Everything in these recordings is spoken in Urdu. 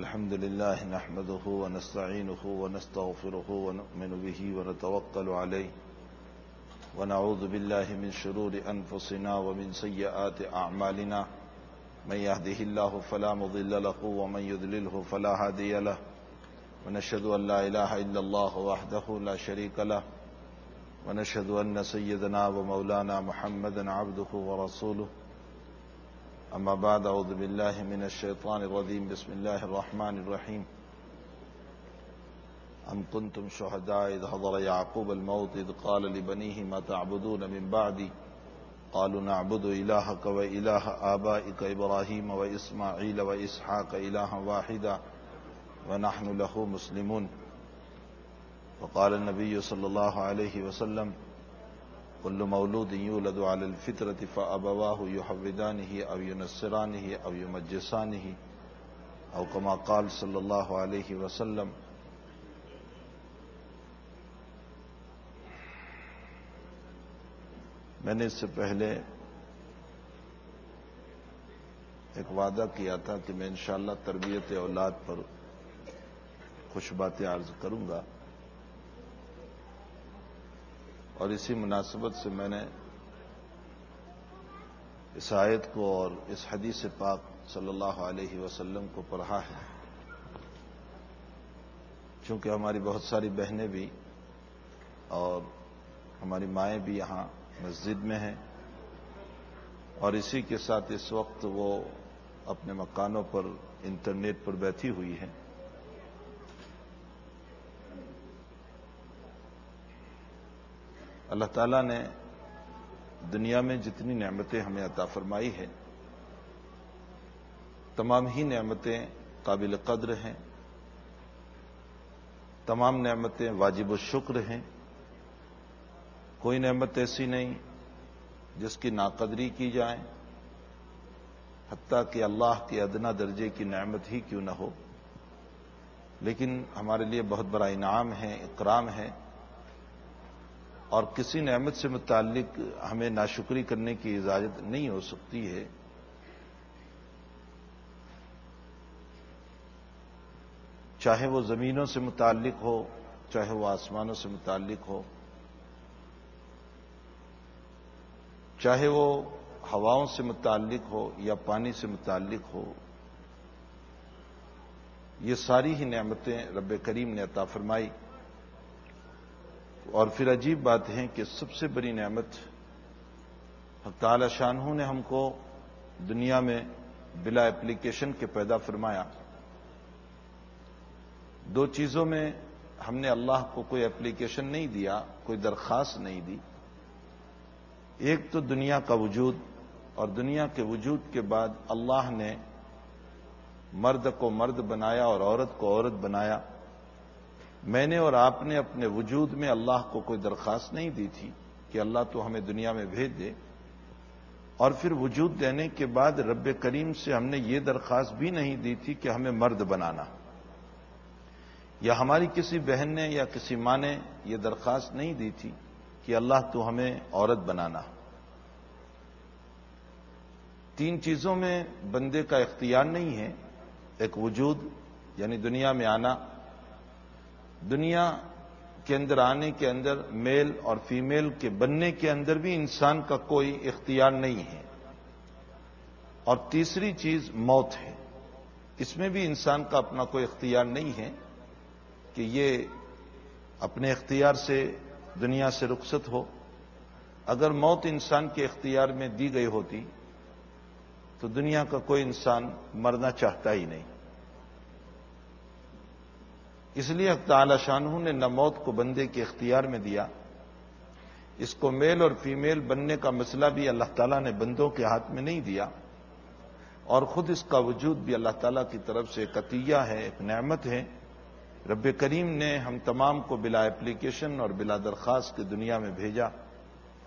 الحمد لله نحمده ونستعينه ونستغفره ونؤمن به ونتوكل عليه ونعوذ بالله من شرور أنفسنا ومن سيئات أعمالنا من يهده الله فلا مضل له ومن يذلله فلا هادي له ونشهد أن لا إله إلا الله وحده لا شريك له ونشهد أن سيدنا ومولانا محمدا عبده ورسوله أما بعد، أعوذ بالله من الشيطان الرجيم. بسم الله الرحمن الرحيم. أم كنتم شهداء إذ حضر يعقوب الموت إذ قال لبنيه ما تعبدون من بعدي؟ قالوا نعبد إلهك وإله آبائك إبراهيم وإسماعيل وإسحاق إلها واحدا ونحن له مسلمون. وقال النبي صلى الله عليه وسلم كل مولود يولد على الفطرة فأبواه يحفظانه أو ينصرانه أو يمجسانه أو كما قال صلى الله عليه وسلم میں نے اس سے پہلے ایک وعدہ کیا تھا کہ میں انشاءاللہ تربیت اولاد پر خوش باتیں عرض کروں گا۔ اور اسی مناسبت سے میں نے اس آیت کو اور اس حدیث پاک صلی اللہ علیہ وسلم کو پڑھا ہے۔ چونکہ ہماری بہت ساری بہنیں بھی اور ہماری مائیں بھی یہاں مسجد میں ہیں اور اسی کے ساتھ اس وقت وہ اپنے مکانوں پر، انٹرنیٹ پر بیٹھی ہوئی ہیں۔ اللہ تعالیٰ نے دنیا میں جتنی نعمتیں ہمیں عطا فرمائی ہے تمام ہی نعمتیں قابل قدر ہیں، تمام نعمتیں واجب الشکر ہیں۔ کوئی نعمت ایسی نہیں جس کی ناقدری کی جائے، حتیٰ کہ اللہ کے ادنا درجے کی نعمت ہی کیوں نہ ہو۔ لیکن ہمارے لیے بہت بڑا انعام ہے، اکرام ہے۔ اور کسی نعمت سے متعلق ہمیں ناشکری کرنے کی اجازت نہیں ہو سکتی ہے۔ چاہے وہ زمینوں سے متعلق ہو، چاہے وہ آسمانوں سے متعلق ہو، چاہے وہ ہواؤں سے متعلق ہو یا پانی سے متعلق ہو، یہ ساری ہی نعمتیں رب کریم نے عطا فرمائی۔ اور پھر عجیب بات ہے کہ سب سے بڑی نعمت تعالی شاہوں نے ہم کو دنیا میں بلا اپلیکیشن کے پیدا فرمایا۔ دو چیزوں میں ہم نے اللہ کو کوئی اپلیکیشن نہیں دیا، کوئی درخواست نہیں دی۔ ایک تو دنیا کا وجود، اور دنیا کے وجود کے بعد اللہ نے مرد کو مرد بنایا اور عورت کو عورت بنایا۔ میں نے اور آپ نے اپنے وجود میں اللہ کو کوئی درخواست نہیں دی تھی کہ اللہ تو ہمیں دنیا میں بھیج دے۔ اور پھر وجود دینے کے بعد رب کریم سے ہم نے یہ درخواست بھی نہیں دی تھی کہ ہمیں مرد بنانا۔ یا ہماری کسی بہن نے یا کسی ماں نے یہ درخواست نہیں دی تھی کہ اللہ تو ہمیں عورت بنانا۔ تین چیزوں میں بندے کا اختیار نہیں ہے۔ ایک وجود یعنی دنیا میں آنا۔ دنیا کے اندر آنے کے اندر میل اور فیمیل کے بننے کے اندر بھی انسان کا کوئی اختیار نہیں ہے۔ اور تیسری چیز موت ہے۔ اس میں بھی انسان کا اپنا کوئی اختیار نہیں ہے کہ یہ اپنے اختیار سے دنیا سے رخصت ہو۔ اگر موت انسان کے اختیار میں دی گئی ہوتی تو دنیا کا کوئی انسان مرنا چاہتا ہی نہیں۔ اس لیے تعالی شاہ نے نہ موت کو بندے کے اختیار میں دیا۔ اس کو میل اور فیمیل بننے کا مسئلہ بھی اللہ تعالیٰ نے بندوں کے ہاتھ میں نہیں دیا۔ اور خود اس کا وجود بھی اللہ تعالیٰ کی طرف سے ایک عطیہ ہے، ایک نعمت ہے۔ رب کریم نے ہم تمام کو بلا اپلیکیشن اور بلا درخواست کی دنیا میں بھیجا۔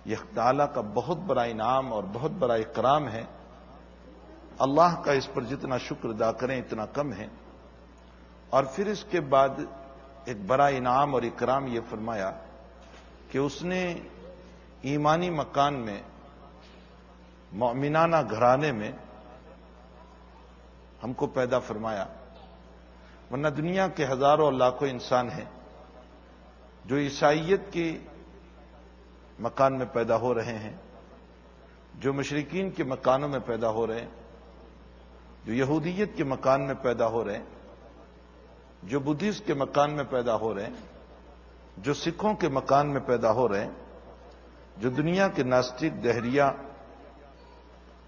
یہ تعالیٰ کا بہت بڑا انعام اور بہت بڑا اکرام ہے۔ اللہ کا اس پر جتنا شکر ادا کریں، اتنا کم ہے۔ اور پھر اس کے بعد ایک بڑا انعام اور اکرام یہ فرمایا کہ اس نے ایمانی مکان میں مومنانہ گھرانے میں ہم کو پیدا فرمایا۔ ورنہ دنیا کے ہزاروں اور لاکھوں انسان ہیں جو عیسائیت کے مکان میں پیدا ہو رہے ہیں، جو مشرقین کے مکانوں میں پیدا ہو رہے ہیں، جو یہودیت کے مکان میں پیدا ہو رہے ہیں۔ جو بدھسٹ کے مکان میں پیدا ہو رہے ہیں، جو سکھوں کے مکان میں پیدا ہو رہے ہیں، جو دنیا کے ناسٹک، دہریا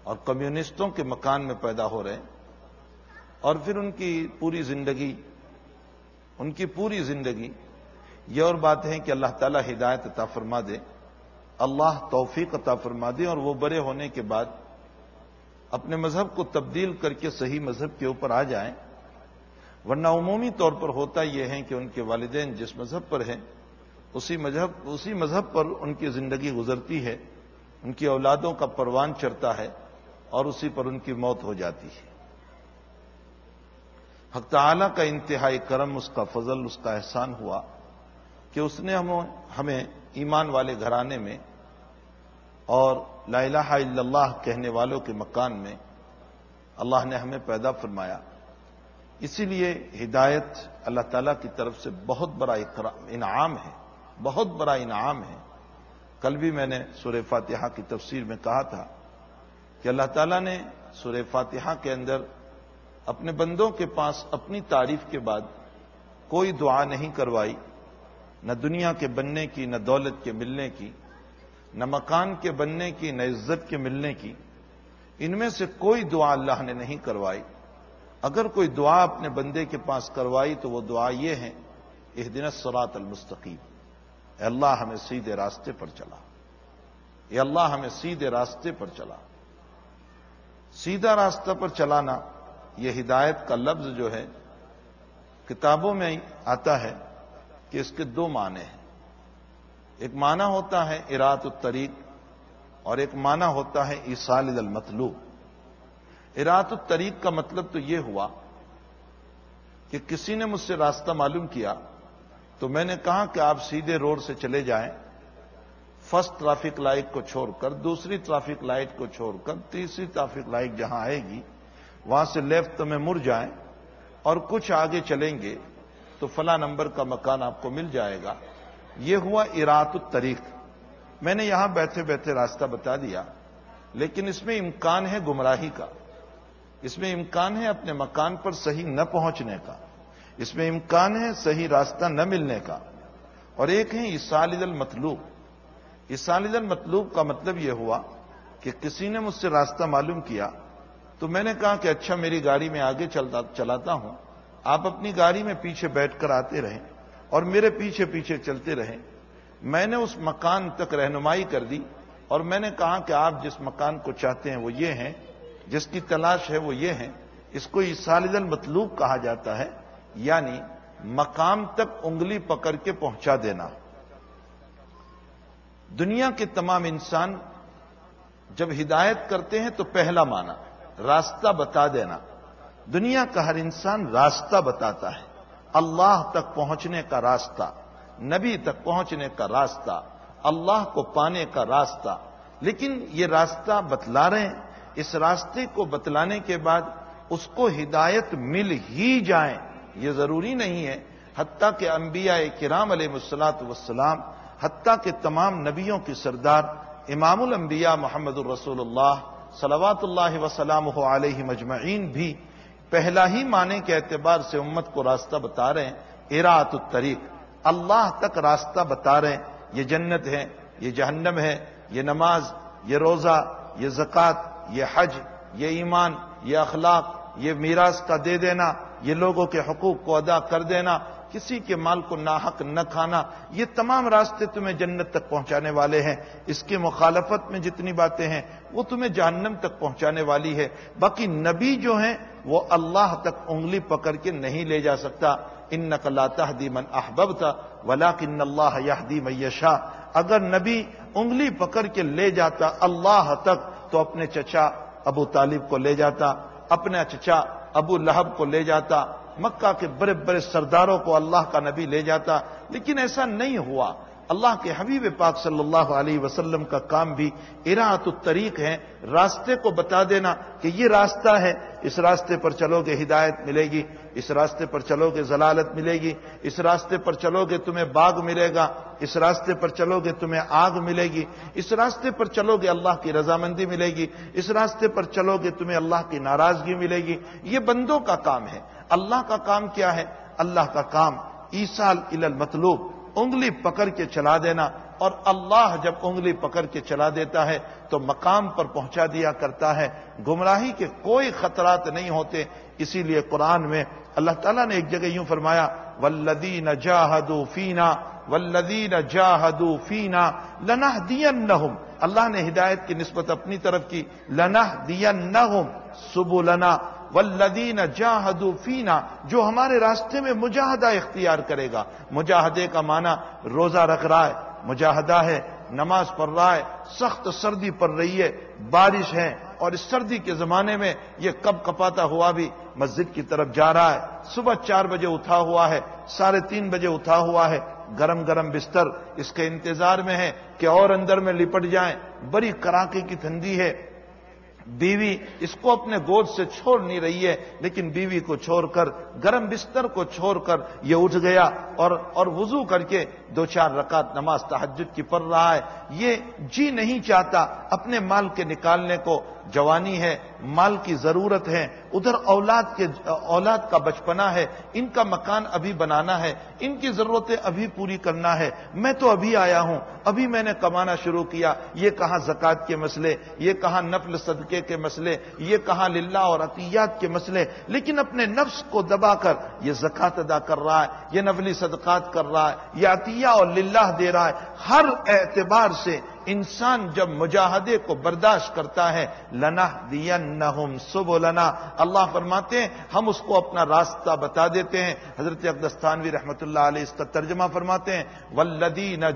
اور کمیونسٹوں کے مکان میں پیدا ہو رہے ہیں، اور پھر ان کی پوری زندگی، ان کی پوری زندگی یہ اور بات ہے کہ اللہ تعالی ہدایت عطا فرما دے، اللہ توفیق عطا فرما دے، اور وہ بڑے ہونے کے بعد اپنے مذہب کو تبدیل کر کے صحیح مذہب کے اوپر آ جائیں۔ ورنہ عمومی طور پر ہوتا یہ ہے کہ ان کے والدین جس مذہب پر ہیں، اسی مذہب اسی مذہب پر ان کی زندگی گزرتی ہے، ان کی اولادوں کا پروان چڑھتا ہے اور اسی پر ان کی موت ہو جاتی ہے۔ حق تعالی کا انتہائی کرم، اس کا فضل، اس کا احسان ہوا کہ اس نے ہمیں ایمان والے گھرانے میں اور لا الہ الا اللہ کہنے والوں کے مکان میں اللہ نے ہمیں پیدا فرمایا۔ اسی لیے ہدایت اللہ تعالی کی طرف سے بہت بڑا انعام ہے، بہت بڑا انعام ہے۔ کل بھی میں نے سورہ فاتحہ کی تفسیر میں کہا تھا کہ اللہ تعالیٰ نے سورہ فاتحہ کے اندر اپنے بندوں کے پاس اپنی تعریف کے بعد کوئی دعا نہیں کروائی، نہ دنیا کے بننے کی، نہ دولت کے ملنے کی، نہ مکان کے بننے کی، نہ عزت کے ملنے کی۔ ان میں سے کوئی دعا اللہ نے نہیں کروائی۔ اگر کوئی دعا اپنے بندے کے پاس کروائی تو وہ دعا یہ ہے اس دن سرات المستقیم۔ اے اللہ ہمیں سیدھے راستے پر چلا۔ اے اللہ ہمیں سیدھے راستے پر چلا۔ سیدھا راستہ پر چلانا یہ ہدایت کا لفظ جو ہے، کتابوں میں آتا ہے کہ اس کے دو معنی ہیں۔ ایک معنی ہوتا ہے ارات الطریق اور ایک معنی ہوتا ہے عیسال المطلوب۔ ارات الطریق کا مطلب تو یہ ہوا کہ کسی نے مجھ سے راستہ معلوم کیا تو میں نے کہا کہ آپ سیدھے روڈ سے چلے جائیں۔ فرسٹ ٹرافک لائٹ کو چھوڑ کر، دوسری ٹرافک لائٹ کو چھوڑ کر، تیسری ٹرافک لائٹ جہاں آئے گی، وہاں سے لیفٹ میں مڑ جائیں اور کچھ آگے چلیں گے تو فلاں نمبر کا مکان آپ کو مل جائے گا۔ یہ ہوا ارات الطریق میں نے یہاں بیٹھے بیٹھے راستہ بتا دیا، لیکن اس میں امکان ہے گمراہی کا۔ اس میں امکان ہے اپنے مکان پر صحیح نہ پہنچنے کا۔ اس میں امکان ہے صحیح راستہ نہ ملنے کا۔ اور ایک ہے اسالد المطلوب۔ اسالد المطلوب کا مطلب یہ ہوا کہ کسی نے مجھ سے راستہ معلوم کیا تو میں نے کہا کہ اچھا میری گاڑی میں آگے چلاتا ہوں۔ آپ اپنی گاڑی میں پیچھے بیٹھ کر آتے رہیں اور میرے پیچھے پیچھے چلتے رہیں۔ میں نے اس مکان تک رہنمائی کر دی اور میں نے کہا کہ آپ جس مکان کو چاہتے ہیں وہ یہ ہیں۔ جس کی تلاش ہے وہ یہ ہے، اس کو سالد المطلوب کہا جاتا ہے یعنی مقام تک انگلی پکڑ کے پہنچا دینا۔ دنیا کے تمام انسان جب ہدایت کرتے ہیں تو پہلا مانا راستہ بتا دینا۔ دنیا کا ہر انسان راستہ بتاتا ہے، اللہ تک پہنچنے کا راستہ، نبی تک پہنچنے کا راستہ، اللہ کو پانے کا راستہ۔ لیکن یہ راستہ بتلا رہے ہیں اس راستے کو بتلانے کے بعد اس کو ہدایت مل ہی جائے، یہ ضروری نہیں ہے۔ حتیٰ کہ انبیاء کرام علیہ مسلاط وسلام حتیٰ کہ تمام نبیوں کی سردار امام الانبیاء محمد الرسول اللہ صلوات اللہ وسلام علیہ مجمعین بھی پہلا ہی معنی کے اعتبار سے امت کو راستہ بتا رہے ہیں اراۃ الطریق۔ اللہ تک راستہ بتا رہے ہیں، یہ جنت ہے، یہ جہنم ہے، یہ نماز، یہ روزہ، یہ زکوٰۃ۔ یہ حج، یہ ایمان، یہ اخلاق، یہ میراث کا دے دینا، یہ لوگوں کے حقوق کو ادا کر دینا، کسی کے مال کو ناحق نہ کھانا، یہ تمام راستے تمہیں جنت تک پہنچانے والے ہیں۔ اس کی مخالفت میں جتنی باتیں ہیں، وہ تمہیں جہنم تک پہنچانے والی ہے۔ باقی نبی جو ہیں، وہ اللہ تک انگلی پکڑ کے نہیں لے جا سکتا۔ ان نقلاتا من احبب تھا ولا کن اللہ یادی میشا اگر نبی انگلی پکڑ کے لے جاتا اللہ تک تو اپنے چچا ابو طالب کو لے جاتا اپنے چچا ابو لہب کو لے جاتا، مکہ کے بڑے بڑے سرداروں کو اللہ کا نبی لے جاتا، لیکن ایسا نہیں ہوا۔ اللہ کے حبیب پاک صلی اللہ علیہ وسلم کا کام بھی اراحت الطریق ہے۔ راستے کو بتا دینا کہ یہ راستہ ہے۔ اس راستے پر چلو گے ہدایت ملے گی۔ اس راستے پر چلو گے ضلالت ملے گی۔ اس راستے پر چلو گے تمہیں باغ ملے گا۔ اس راستے پر چلو گے تمہیں آگ ملے گی۔ اس راستے پر چلو گے اللہ کی رضامندی ملے گی۔ اس راستے پر چلو گے تمہیں اللہ کی ناراضگی ملے گی۔ یہ بندوں کا کام ہے۔ اللہ کا کام کیا ہے؟ اللہ کا کام عیسال المطلوب۔ انگلی پکڑ کے چلا دینا اور اللہ جب انگلی پکڑ کے چلا دیتا ہے تو مقام پر پہنچا دیا کرتا ہے گمراہی کے کوئی خطرات نہیں ہوتے اسی لیے قرآن میں اللہ تعالیٰ نے ایک جگہ یوں فرمایا ولدین جاہدو فینا ولدین جاہدو فینا لنا دین اللہ نے ہدایت کی نسبت اپنی طرف کی لنا دین سبو لنا ولدین جاہدو فینا جو ہمارے راستے میں مجاہدہ اختیار کرے گا۔ مجاہدے کا معنی روزہ رکھ رہا ہے، مجاہدہ ہے، نماز پڑھ رہا ہے، سخت سردی پڑ رہی ہے، بارش ہے، اور اس سردی کے زمانے میں یہ کب کپاتا ہوا بھی مسجد کی طرف جا رہا ہے۔ صبح چار بجے اٹھا ہوا ہے، ساڑھے تین بجے اٹھا ہوا ہے، گرم گرم بستر اس کے انتظار میں ہے کہ اور اندر میں لپٹ جائیں۔ بڑی کڑاکے کی ٹھنڈی ہے بیوی اس کو اپنے گود سے چھوڑ نہیں رہی ہے، لیکن بیوی کو چھوڑ کر، گرم بستر کو چھوڑ کر یہ اٹھ گیا اور اور وضو کر کے دو چار رکعت نماز تحجد کی پڑھ رہا ہے۔ یہ جی نہیں چاہتا اپنے مال کے نکالنے کو۔ جوانی ہے، مال کی ضرورت ہے، ادھر اولاد کے، اولاد کا بچپنا ہے، ان کا مکان ابھی بنانا ہے، ان کی ضرورتیں ابھی پوری کرنا ہے۔ میں تو ابھی آیا ہوں، ابھی میں نے کمانا شروع کیا۔ یہ کہاں زکات کے مسئلے، یہ کہاں نفل صدقے کے مسئلے، یہ کہاں للہ اور عطیات کے مسئلے۔ لیکن اپنے نفس کو دبا کر، یہ زکات ادا کر رہا ہے، یہ نفلی صدقات کر رہا ہے، یہ عطیہ اور للہ دے رہا ہے۔ ہر اعتبار سے انسان جب مجاہدے کو برداشت کرتا ہے لنا دیا سب لنا اللہ فرماتے ہیں، ہم اس کو اپنا راستہ بتا دیتے ہیں۔ حضرت اقدستانوی رحمت اللہ علیہ اس کا ترجمہ فرماتے ہیں ولدی نہ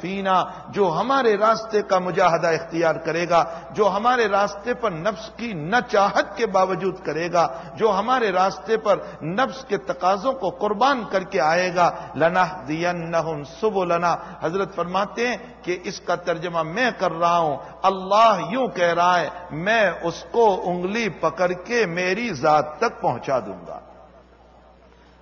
فینا جو ہمارے راستے کا مجاہدہ اختیار کرے گا، جو ہمارے راستے پر نفس کی نہ چاہت کے باوجود کرے گا، جو ہمارے راستے پر نفس کے تقاضوں کو قربان کر کے آئے گا لنا دیا سب لنا حضرت فرماتے ہیں کہ اس کا ترجمہ میں کر رہا ہوں، اللہ یوں کہہ رہا ہے، میں اس کو انگلی پکڑ کے میری ذات تک پہنچا دوں گا۔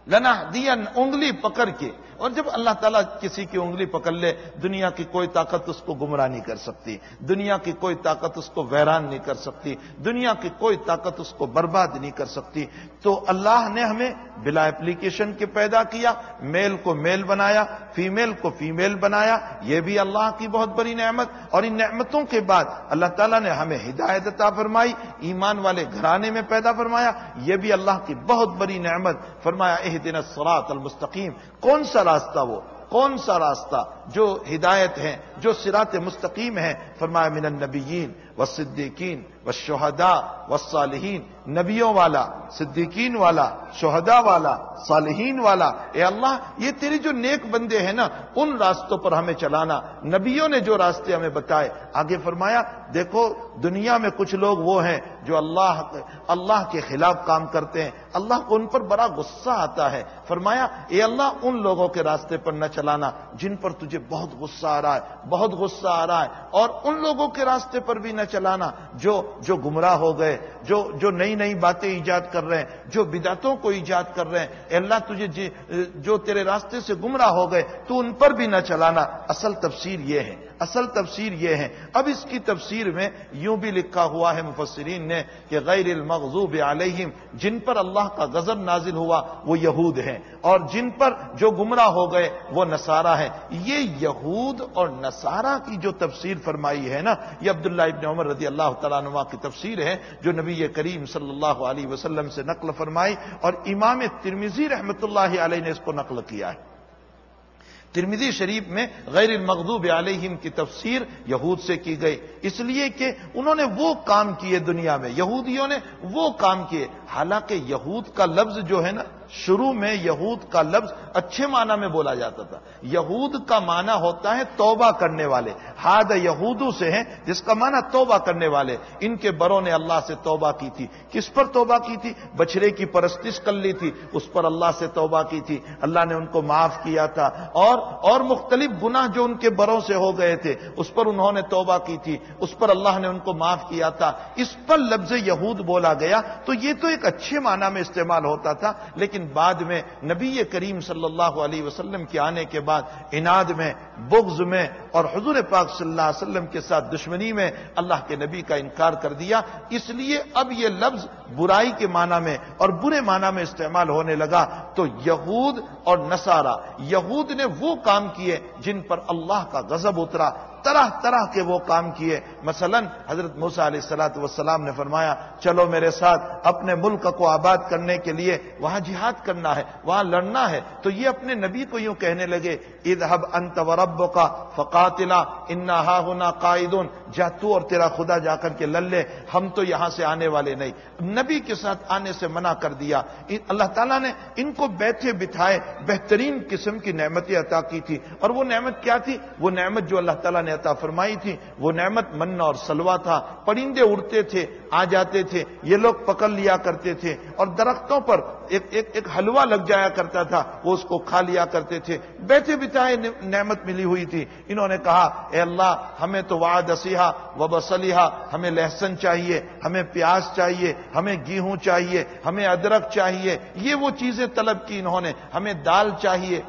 لنا دین انگلی پکڑ کے اور جب اللہ تعالیٰ کسی کی انگلی پکڑ لے، دنیا کی کوئی طاقت اس کو گمراہ نہیں کر سکتی، دنیا کی کوئی طاقت اس کو ویران نہیں کر سکتی، دنیا کی کوئی طاقت اس کو برباد نہیں کر سکتی، تو اللہ نے ہمیں بلا اپلیکیشن کے پیدا کیا، میل کو میل بنایا، فیمیل کو فیمیل بنایا، یہ بھی اللہ کی بہت بڑی نعمت، اور ان نعمتوں کے بعد اللہ تعالیٰ نے ہمیں ہدایت عطا فرمائی، ایمان والے گھرانے میں پیدا فرمایا، یہ بھی اللہ کی بہت بڑی نعمت، فرمایا اح دن المستقیم، کون سا راستہ وہ؟ کون سا راستہ؟ جو ہدایت ہے جو سرات مستقیم ہے فرمایا من النبیین و صدیقین و شہدا و صالحین نبیوں والا، صدیقین والا شہدا والا، صالحین والا۔ اے اللہ، یہ تیری جو نیک بندے ہیں نا، ان راستوں پر ہمیں چلانا، نبیوں نے جو راستے ہمیں بتائے۔ آگے فرمایا، دیکھو، دنیا میں کچھ لوگ وہ ہیں جو اللہ اللہ کے خلاف کام کرتے ہیں۔ اللہ کو ان پر بڑا غصہ آتا ہے۔ فرمایا، اے اللہ، ان لوگوں کے راستے پر نہ چلانا جن پر تجھے بہت غصہ آ رہا ہے، بہت غصہ آ رہا ہے۔ اور ان لوگوں کے راستے پر بھی نہ چلانا، جو جو گمراہ ہو گئے، جو جو نئی نئی باتیں ایجاد کر رہے ہیں، جو بدعتوں کو ایجاد کر رہے ہیں۔ اے اللہ، تجھے جی جو تیرے راستے سے گمراہ ہو گئے، تو ان پر بھی نہ چلانا۔ اصل تفسیر یہ ہے، اصل تفسیر یہ ہے۔ اب اس کی تفسیر میں یوں بھی لکھا ہوا ہے، مفسرین نے کہ غیر المغضوب علیہم، جن پر اللہ کا غضب نازل ہوا، وہ یہود ہیں۔ اور جن پر جو گمراہ ہو گئے، وہ نصارہ ہے یہ یہود اور نصارہ کی جو تفسیر فرمائی ہے نا، یہ عبداللہ ابن عمر رضی اللہ تعالیٰ نما کی تفسیر ہے، جو نبی کریم صلی اللہ علیہ وسلم سے نقل فرمائی اور امام ترمیزی رحمت اللہ علیہ نے اس کو نقل کیا ہے۔ ترمیدی شریف میں غیر المغضوب علیہم کی تفسیر یہود سے کی گئی، اس لیے کہ انہوں نے وہ کام کیے دنیا میں، یہودیوں نے وہ کام کیے۔ حالانکہ یہود کا لفظ جو ہے نا شروع میں یہود کا لفظ اچھے معنی میں بولا جاتا تھا۔ یہود کا معنی ہوتا ہے توبہ کرنے والے۔ ہاد یہودو سے ہیں جس کا معنی توبہ کرنے والے۔ ان کے بروں نے اللہ سے توبہ کی تھی۔ کس پر توبہ کی تھی؟ بچڑے کی پرستش کر لی تھی۔ اس پر اللہ سے توبہ کی تھی۔ اللہ نے ان کو معاف کیا تھا۔ اور اور مختلف گناہ جو ان کے بروں سے ہو گئے تھے، اس پر انہوں نے توبہ کی تھی۔ اس پر اللہ نے ان کو معاف کیا تھا۔ اس پر لفظ یہود بولا گیا۔ تو یہ تو ایک اچھے معنی میں استعمال ہوتا تھا، لیکن بعد میں نبی کریم صلی اللہ علیہ وسلم کے آنے کے بعد اناد میں، بغض میں اور حضور پاک صلی اللہ علیہ وسلم کے ساتھ دشمنی میں اللہ کے نبی کا انکار کر دیا۔ اس لیے اب یہ لفظ برائی کے معنی میں اور برے معنی میں استعمال ہونے لگا۔ تو یہود اور نصارہ، یہود نے وہ کام کیے جن پر اللہ کا غضب اترا۔ طرح طرح کے وہ کام کیے۔ مثلا حضرت موسا علیہ السلاۃ والسلام نے فرمایا، چلو میرے ساتھ اپنے ملک کو آباد کرنے کے لیے وہاں جہاد کرنا ہے، وہاں لڑنا ہے۔ تو یہ اپنے نبی کو یوں کہنے لگے ادہب انت ورب کا فقاتلا، انا ہا ہونا قائدون جا تو اور تیرا خدا جا کر کے لے، ہم تو یہاں سے آنے والے نہیں۔ نبی کے ساتھ آنے سے منع کر دیا۔ اللہ تعالیٰ نے ان کو بیٹھے بٹھائے بہترین قسم کی نعمتیں عطا کی تھی۔ اور وہ نعمت کیا تھی؟ وہ نعمت جو اللہ تعالیٰ نے عطا فرمائی تھی، وہ نعمت من اور سلوا تھا، پرندے اڑتے تھے، آ جاتے تھے، یہ لوگ پکڑ لیا کرتے تھے اور درختوں پر ایک ایک ایک حلوہ لگ جایا کرتا تھا، وہ اس کو کھا لیا کرتے تھے۔ بیٹھے بتائے نعمت ملی ہوئی تھی۔ انہوں نے کہا، اے اللہ، ہمیں تو واد اسیحا و بسلیحا ہمیں لہسن چاہیے، ہمیں پیاز چاہیے، ہمیں گیہوں چاہیے، ہمیں ادرک چاہیے۔ یہ وہ چیزیں طلب کی انہوں نے۔ ہمیں دال چاہیے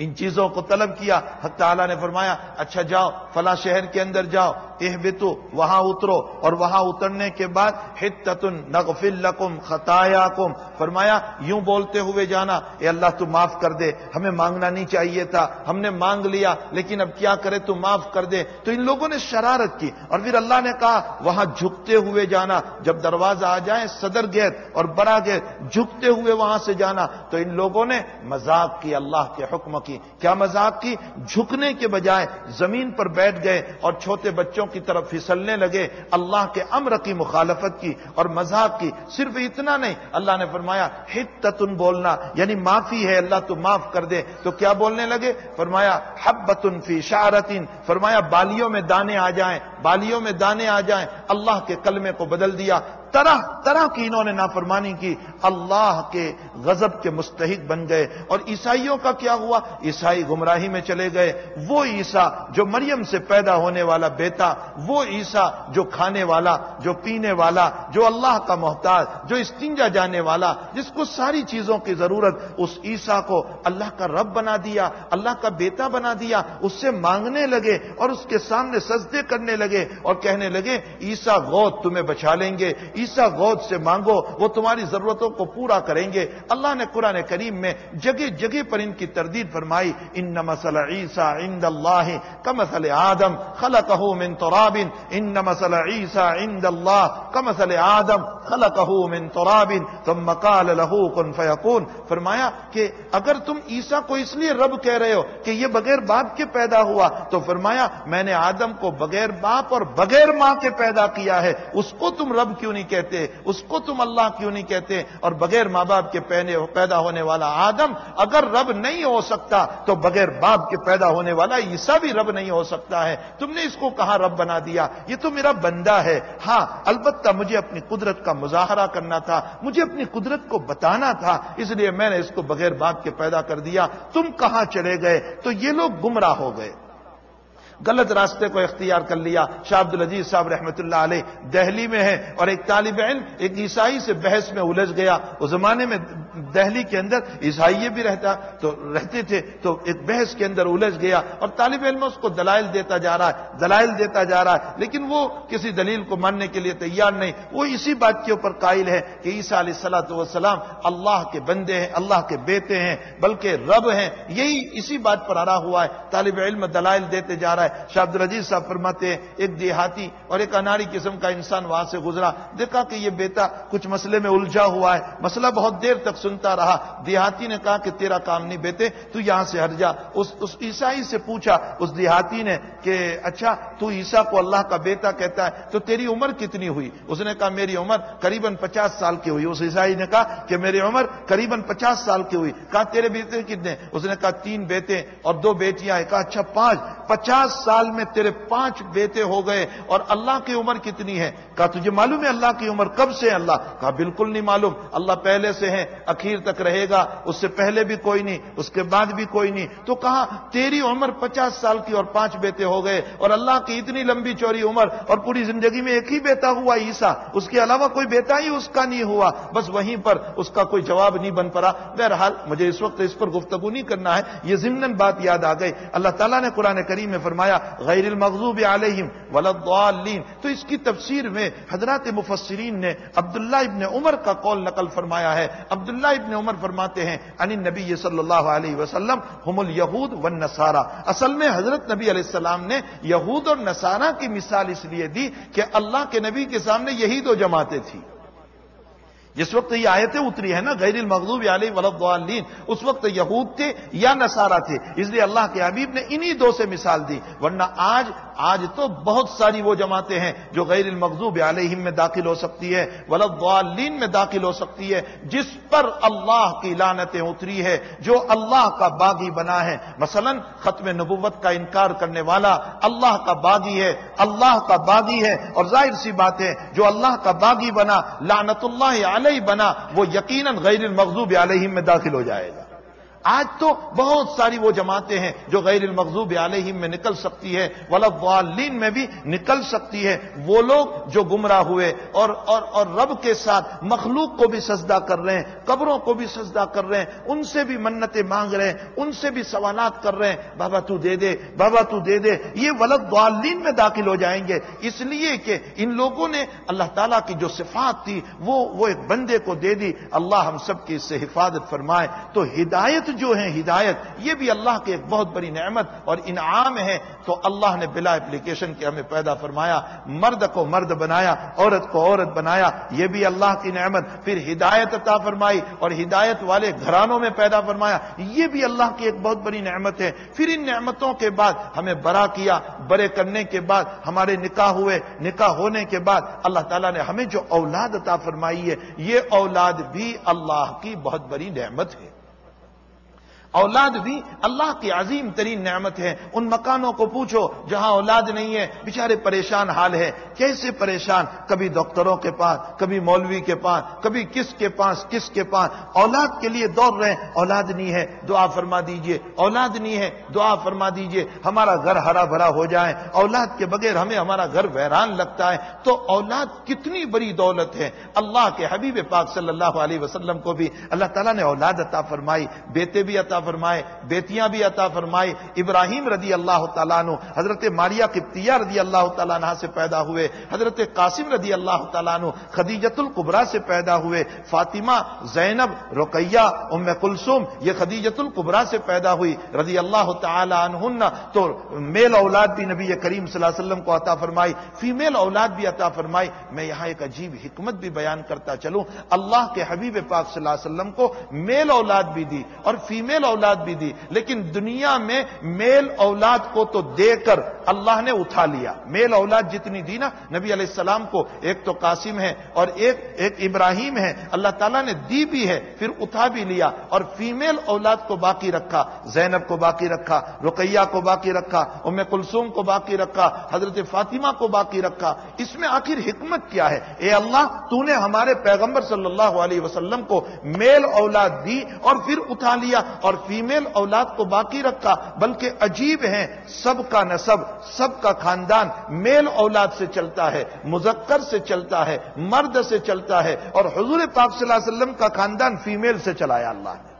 ان چیزوں کو طلب کیا۔ حق تعالیٰ نے فرمایا اچھا جاؤ، فلاں شہر کے اندر جاؤ اہبتو وہاں اترو، اور وہاں اترنے کے بعد حتتن نغفل لکم خطایا کم فرمایا، یوں بولتے ہوئے جانا، اے اللہ تو معاف کر دے، ہمیں مانگنا نہیں چاہیے تھا، ہم نے مانگ لیا، لیکن اب کیا کرے تو معاف کر دے۔ تو ان لوگوں نے شرارت کی، اور پھر اللہ نے کہا، وہاں جھکتے ہوئے جانا، جب دروازہ آ جائے، صدر گیت اور بڑا گیت جھکتے ہوئے وہاں سے جانا۔ تو ان لوگوں نے مذاق کی، اللہ کے حکم کی۔ کیا مذاق کی؟ جھکنے کے بجائے زمین پر بیٹھ گئے، اور چھوٹے بچوں کی طرف پھسلنے لگے، اللہ کے امر کی مخالفت کی اور مذاق کی، صرف اتنا نہیں، اللہ نے فرمایا، حتتن بولنا یعنی معافی ہے، اللہ تو معاف کر دے۔ تو کیا بولنے لگے؟ فرمایا، حبتن فی شارتن فرمایا، بالیوں میں دانے آ جائیں، بالیوں میں دانے آ جائیں۔ اللہ کے کلمے کو بدل دیا۔ طرح طرح کی انہوں نے نافرمانی کی۔ اللہ کے غضب کے مستحق بن گئے۔ اور عیسائیوں کا کیا ہوا؟ عیسائی گمراہی میں چلے گئے۔ وہ عیسا جو مریم سے پیدا ہونے والا بیٹا، وہ عیسا جو کھانے والا، جو پینے والا، جو اللہ کا محتاج، جو استنجا جانے والا، جس کو ساری چیزوں کی ضرورت، اس عیسا کو اللہ کا رب بنا دیا، اللہ کا بیٹا بنا دیا۔ اس سے مانگنے لگے اور اس کے سامنے سجدے کرنے لگے اور کہنے لگے، عیسا غوت تمہیں بچا لیں گے۔ عیسا گود سے مانگو، وہ تمہاری ضرورتوں کو پورا کریں گے۔ اللہ نے قرآن کریم میں جگہ جگہ پر ان کی تردید فرمائی ان مسل عیسا عند اللہ کمسل آدم خلقہ من تراب ان مسل عیسا عند اللہ کمسل آدم خلقہ من تراب ثم قال له کن فیکون فرمایا کہ اگر تم عیسا کو اس لیے رب کہہ رہے ہو کہ یہ بغیر باپ کے پیدا ہوا، تو فرمایا، میں نے آدم کو بغیر باپ اور بغیر ماں کے پیدا کیا ہے، اس کو تم رب کیوں نہیں کہتے اس کو تم اللہ کیوں نہیں کہتے اور بغیر ماں باپ کے پیدا ہونے والا آدم اگر رب نہیں ہو سکتا تو بغیر باپ کے پیدا ہونے والا عیسا بھی رب نہیں ہو سکتا ہے۔ تم نے اس کو کہاں رب بنا دیا۔ یہ تو میرا بندہ ہے۔ ہاں البتہ مجھے اپنی قدرت کا مظاہرہ کرنا تھا۔ مجھے اپنی قدرت کو بتانا تھا، اس لیے میں نے اس کو بغیر باپ کے پیدا کر دیا۔ تم کہاں چلے گئے؟ تو یہ لوگ گمراہ ہو گئے۔ غلط راستے کو اختیار کر لیا۔ شاہ عبد العزیز صاحب رحمۃ اللہ علیہ دہلی میں ہے اور ایک طالب علم، ایک عیسائی سے بحث میں الجھ گیا۔ اس زمانے میں دہلی کے اندر عیسائی بھی رہتا، تو رہتے تھے، تو ایک بحث کے اندر الجھ گیا۔ اور طالب علم اس کو دلائل دیتا جا رہا ہے، دلائل دیتا جا رہا ہے، لیکن وہ کسی دلیل کو ماننے کے لیے تیار نہیں۔ وہ اسی بات کے اوپر قائل ہے کہ عیسیٰ علیہ السلاۃ والسلام اللہ کے بندے ہیں، اللہ کے بیٹے ہیں، بلکہ رب ہیں۔ یہی اسی بات پر آ رہا ہوا ہے۔ طالب علم دلائل دیتے جا رہا ہے۔ شاہ عبد العزیز صاحب فرماتے ہیں، ایک دیہاتی اور ایک اناری قسم کا انسان وہاں سے گزرا۔ دیکھا کہ یہ بیٹا کچھ مسئلے میں الجھا ہوا ہے۔ مسئلہ بہت دیر تک سنتا رہا۔ دیہاتی نے کہا کہ تیرا کام نہیں بیٹے، تو یہاں سے ہٹ جا۔ اس اس عیسائی سے پوچھا، اس دیہاتی نے کہ اچھا تو عیسا کو اللہ کا بیٹا کہتا ہے، تو تیری عمر کتنی ہوئی؟ اس نے کہا، میری عمر قریباً پچاس سال کی ہوئی۔ اس عیسائی نے کہا کہ میری عمر قریباً پچاس سال کی ہوئی۔ کہا، تیرے بیٹے کتنے؟ اس نے کہا، تین بیٹے اور دو بیٹیاں۔ کہا اچھا پانچ۔ پچاس سال میں تیرے پانچ بیٹے ہو گئے اور اللہ کی عمر کتنی ہے؟ کہا، تجھے معلوم ہے اللہ کی عمر کب سے ہے؟ اللہ، کہا، بالکل نہیں معلوم۔ اللہ پہلے سے ہے اخیر تک رہے گا، اس سے پہلے بھی کوئی نہیں، اس کے بعد بھی کوئی نہیں۔ تو کہا تیری عمر پچاس سال کی اور پانچ بیٹے ہو گئے اور اللہ کی اتنی لمبی چوری عمر اور پوری زندگی میں ایک ہی بیٹا ہوا عیسا اس کے علاوہ کوئی بیٹا ہی اس کا نہیں ہوا۔ بس وہیں پر اس کا کوئی جواب نہیں بن پڑا۔ بہرحال، مجھے اس وقت اس پر گفتگو نہیں کرنا ہے۔ یہ ضمن بات یاد آ گئی۔ اللہ تعالیٰ نے قرآن کریم میں فرمایا فرمایا، غیر المغضوب علیہم ولدالین تو اس کی تفسیر میں حضرات مفسرین نے عبداللہ ابن عمر کا قول نقل فرمایا ہے۔ عبداللہ ابن عمر فرماتے ہیں ان نبی صلی اللہ علیہ وسلم ہم الیہود و اصل میں حضرت نبی علیہ السلام نے یہود اور نسارا کی مثال اس لیے دی کہ اللہ کے نبی کے سامنے یہی دو جماعتیں تھیں۔ جس وقت یہ آیتیں اتری ہے نا، غیر المغضوب علیہ ولدالین اس وقت یہود تھے یا نصارہ تھے، اس لیے اللہ کے حبیب نے انہی دو سے مثال دی، ورنہ آج آج تو بہت ساری وہ جماعتیں ہیں جو غیر المغضوب علیہم میں داخل ہو سکتی ہے ولدالین میں داخل ہو سکتی ہے، جس پر اللہ کی لانتیں اتری ہے، جو اللہ کا باغی بنا ہے۔ مثلا ختم نبوت کا انکار کرنے والا اللہ کا باغی ہے، اللہ کا باغی ہے۔ اور ظاہر سی بات ہے، جو اللہ کا باغی بنا لانت اللہ علیہ بنا، وہ یقیناً غیر المغضوب علیہم میں داخل ہو جائے گا۔ آج تو بہت ساری وہ جماعتیں ہیں جو غیر المغضوب علیہم میں نکل سکتی ہے والین میں بھی نکل سکتی ہے۔ وہ لوگ جو گمراہ ہوئے اور اور اور رب کے ساتھ مخلوق کو بھی سجدہ کر رہے ہیں، قبروں کو بھی سجدہ کر رہے ہیں، ان سے بھی منتیں مانگ رہے ہیں، ان سے بھی سوالات کر رہے ہیں۔ بابا تو دے دے، بابا تو دے دے، یہ ولد والین میں داخل ہو جائیں گے۔ اس لیے کہ ان لوگوں نے اللہ تعالیٰ کی جو صفات تھی، وہ وہ ایک بندے کو دے دی۔ اللہ ہم سب کی اس سے حفاظت فرمائے۔ تو ہدایت جو ہیں، ہدایت، یہ بھی اللہ کی ایک بہت بڑی نعمت اور انعام ہے۔ تو اللہ نے بلا اپلیکیشن کے ہمیں پیدا فرمایا، مرد کو مرد بنایا، عورت کو عورت بنایا، یہ بھی اللہ کی نعمت۔ پھر ہدایت عطا فرمائی اور ہدایت والے گھرانوں میں پیدا فرمایا، یہ بھی اللہ کی ایک بہت بڑی نعمت ہے۔ پھر ان نعمتوں کے بعد ہمیں برا کیا، برے کرنے کے بعد ہمارے نکاح ہوئے۔ نکاح ہونے کے بعد اللہ تعالیٰ نے ہمیں جو اولاد عطا فرمائی ہے، یہ اولاد بھی اللہ کی بہت بڑی نعمت ہے۔ اولاد بھی اللہ کی عظیم ترین نعمت ہے۔ ان مکانوں کو پوچھو، جہاں اولاد نہیں ہے بےچارے پریشان حال ہے۔ کیسے پریشان؟ کبھی ڈاکٹروں کے پاس، کبھی مولوی کے پاس، کبھی کس کے پاس، کس کے پاس۔ اولاد کے لیے دوڑ رہے ہیں اولاد نہیں ہے، دعا فرما دیجیے۔ اولاد نہیں ہے، دعا فرما دیجیے۔ ہمارا گھر ہرا بھرا ہو جائے۔ اولاد کے بغیر ہمیں ہمارا گھر ویران لگتا ہے۔ تو اولاد کتنی بڑی دولت ہے۔ اللہ کے حبیب پاک صلی اللہ علیہ وسلم کو بھی اللہ تعالیٰ نے اولاد عطا فرمائی، بیٹے بھی عطا فرمائے، بیٹیاں بھی عطا فرمائے۔ ابراہیم رضی اللہ تعالیٰ عنہ، حضرت ماریا کپتیا رضی اللہ تعالیٰ عنہ سے پیدا ہوئے۔ حضرت قاسم رضی اللہ تعالیٰ عنہ خدیجت القبرا سے پیدا ہوئے۔ فاطمہ، زینب، رقیہ، ام کلثوم، یہ خدیجت القبرا سے پیدا ہوئی۔ رضی اللہ تعالیٰ عنہ تو میل اولاد بھی نبی کریم صلی اللہ علیہ وسلم کو عطا فرمائی۔ فیمیل اولاد بھی عطا فرمائی۔ میں یہاں ایک عجیب حکمت بھی بیان کرتا چلوں۔ اللہ کے حبیب پاک صلی اللہ علیہ وسلم کو میل اولاد بھی دی اور فیمیل اولاد بھی دی لیکن دنیا میں میل اولاد کو تو دے کر اللہ نے اٹھا لیا میل اولاد جتنی دی نا نبی علیہ السلام کو ایک تو قاسم ہے اور ایک ایک ابراہیم ہے اللہ تعالیٰ نے دی بھی ہے پھر اٹھا بھی لیا اور فیمیل اولاد کو باقی رکھا زینب کو باقی رکھا رقیہ کو باقی رکھا ام کلثوم کو باقی رکھا حضرت فاطمہ کو باقی رکھا اس میں آخر حکمت کیا ہے اے اللہ تو نے ہمارے پیغمبر صلی اللہ علیہ وسلم کو میل اولاد دی اور پھر اٹھا لیا اور فیمیل اولاد کو باقی رکھا، بلکہ عجیب ہیں، سب کا نصب، سب کا خاندان میل اولاد سے چلتا ہے، مذکر سے چلتا ہے، مرد سے چلتا ہے، اور حضور پاک صلی اللہ علیہ وسلم کا خاندان فیمیل سے چلایا اللہ نے۔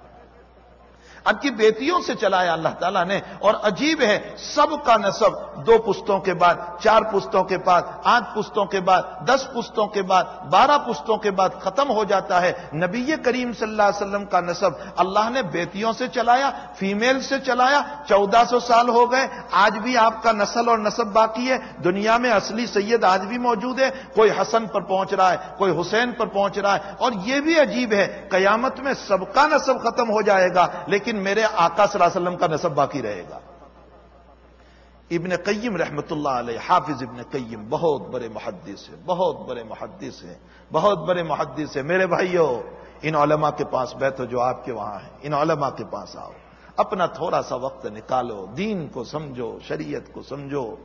اب کی بیٹیوں سے چلایا اللہ تعالیٰ نے اور عجیب ہے، سب کا نصب دو پشتوں کے بعد، چار پشتوں کے بعد، آٹھ پشتوں کے بعد، دس پشتوں کے بعد، بارہ پشتوں کے بعد ختم ہو جاتا ہے۔ نبی کریم صلی اللہ علیہ وسلم کا نصب اللہ نے بیٹیوں سے چلایا، فیمیل سے چلایا، چودہ سو سال ہو گئے، آج بھی آپ کا نسل اور نصب باقی ہے۔ دنیا میں اصلی سید آج بھی موجود ہے، کوئی حسن پر پہنچ رہا ہے، کوئی حسین پر پہنچ رہا ہے۔ اور یہ بھی عجیب ہے، قیامت میں سب کا نصب ختم ہو جائے گا، لیکن لیکن میرے آقا صلی اللہ علیہ وسلم کا نصب باقی رہے گا۔ ابن قیم رحمت اللہ علیہ، حافظ ابن قیم، بہت بڑے محدث ہیں، بہت بڑے محدث ہیں، بہت بڑے محدث ہیں۔ میرے بھائیوں ان علماء کے پاس بیٹھو جو آپ کے وہاں ہیں، ان علماء کے پاس آؤ۔ اپنا تھوڑا سا وقت نکالو، دین کو سمجھو، شریعت کو سمجھو،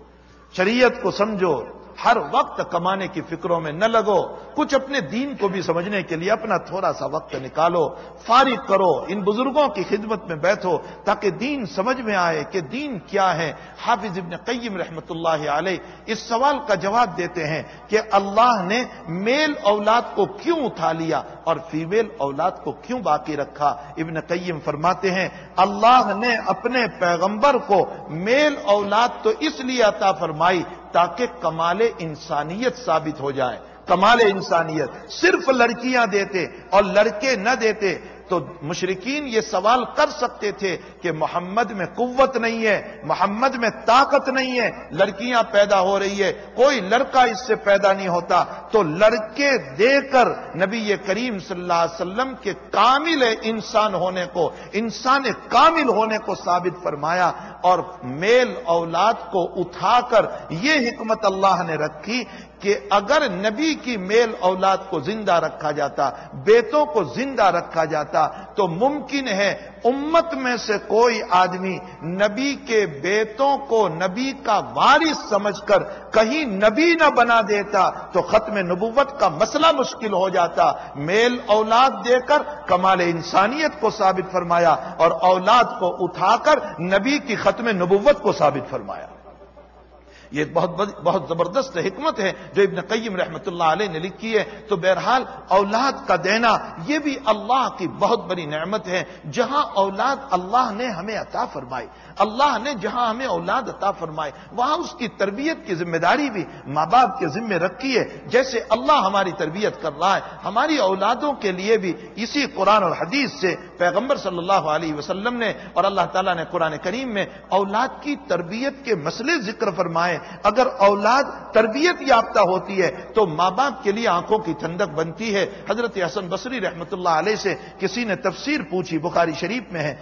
شریعت کو سمجھو۔ ہر وقت کمانے کی فکروں میں نہ لگو، کچھ اپنے دین کو بھی سمجھنے کے لیے اپنا تھوڑا سا وقت نکالو، فارغ کرو، ان بزرگوں کی خدمت میں بیٹھو تاکہ دین سمجھ میں آئے کہ دین کیا ہے۔ حافظ ابن قیم رحمت اللہ علیہ اس سوال کا جواب دیتے ہیں کہ اللہ نے میل اولاد کو کیوں اٹھا لیا اور فیمیل اولاد کو کیوں باقی رکھا؟ ابن قیم فرماتے ہیں، اللہ نے اپنے پیغمبر کو میل اولاد تو اس لیے عطا فرمائی تاکہ کمال انسانیت ثابت ہو جائے، کمال انسانیت صرف لڑکیاں دیتے اور لڑکے نہ دیتے تو مشرقین یہ سوال کر سکتے تھے کہ محمد میں قوت نہیں ہے، محمد میں طاقت نہیں ہے، لڑکیاں پیدا ہو رہی ہے، کوئی لڑکا اس سے پیدا نہیں ہوتا۔ تو لڑکے دے کر نبی کریم صلی اللہ علیہ وسلم کے کامل انسان ہونے کو، انسان کامل ہونے کو ثابت فرمایا اور میل اولاد کو اٹھا کر یہ حکمت اللہ نے رکھی کہ اگر نبی کی میل اولاد کو زندہ رکھا جاتا بیتوں کو زندہ رکھا جاتا، تو ممکن ہے امت میں سے کوئی آدمی نبی کے بیتوں کو نبی کا وارث سمجھ کر کہیں نبی نہ بنا دیتا، تو ختم نبوت کا مسئلہ مشکل ہو جاتا۔ میل اولاد دے کر کمال انسانیت کو ثابت فرمایا اور اولاد کو اٹھا کر نبی کی ختم نبوت کو ثابت فرمایا۔ یہ بہت بہت زبردست حکمت ہے جو ابن قیم رحمت اللہ علیہ نے لکھی ہے۔ تو بہرحال اولاد کا دینا یہ بھی اللہ کی بہت بڑی نعمت ہے۔ جہاں اولاد اللہ نے ہمیں عطا فرمائی، اللہ نے جہاں ہمیں اولاد عطا فرمائے وہاں اس کی تربیت کی ذمہ داری بھی ماں باپ کے ذمہ رکھی ہے۔ جیسے اللہ ہماری تربیت کر رہا ہے، ہماری اولادوں کے لیے بھی اسی قرآن اور حدیث سے پیغمبر صلی اللہ علیہ وسلم نے اور اللہ تعالیٰ نے قرآن کریم میں اولاد کی تربیت کے مسئلے ذکر فرمائے۔ اگر اولاد تربیت یافتہ ہوتی ہے تو ماں باپ کے لیے آنکھوں کی ٹھنڈک بنتی ہے۔ حضرت حسن بصری رحمت اللہ علیہ سے کسی نے تفسیر پوچھی، بخاری شریف میں ہے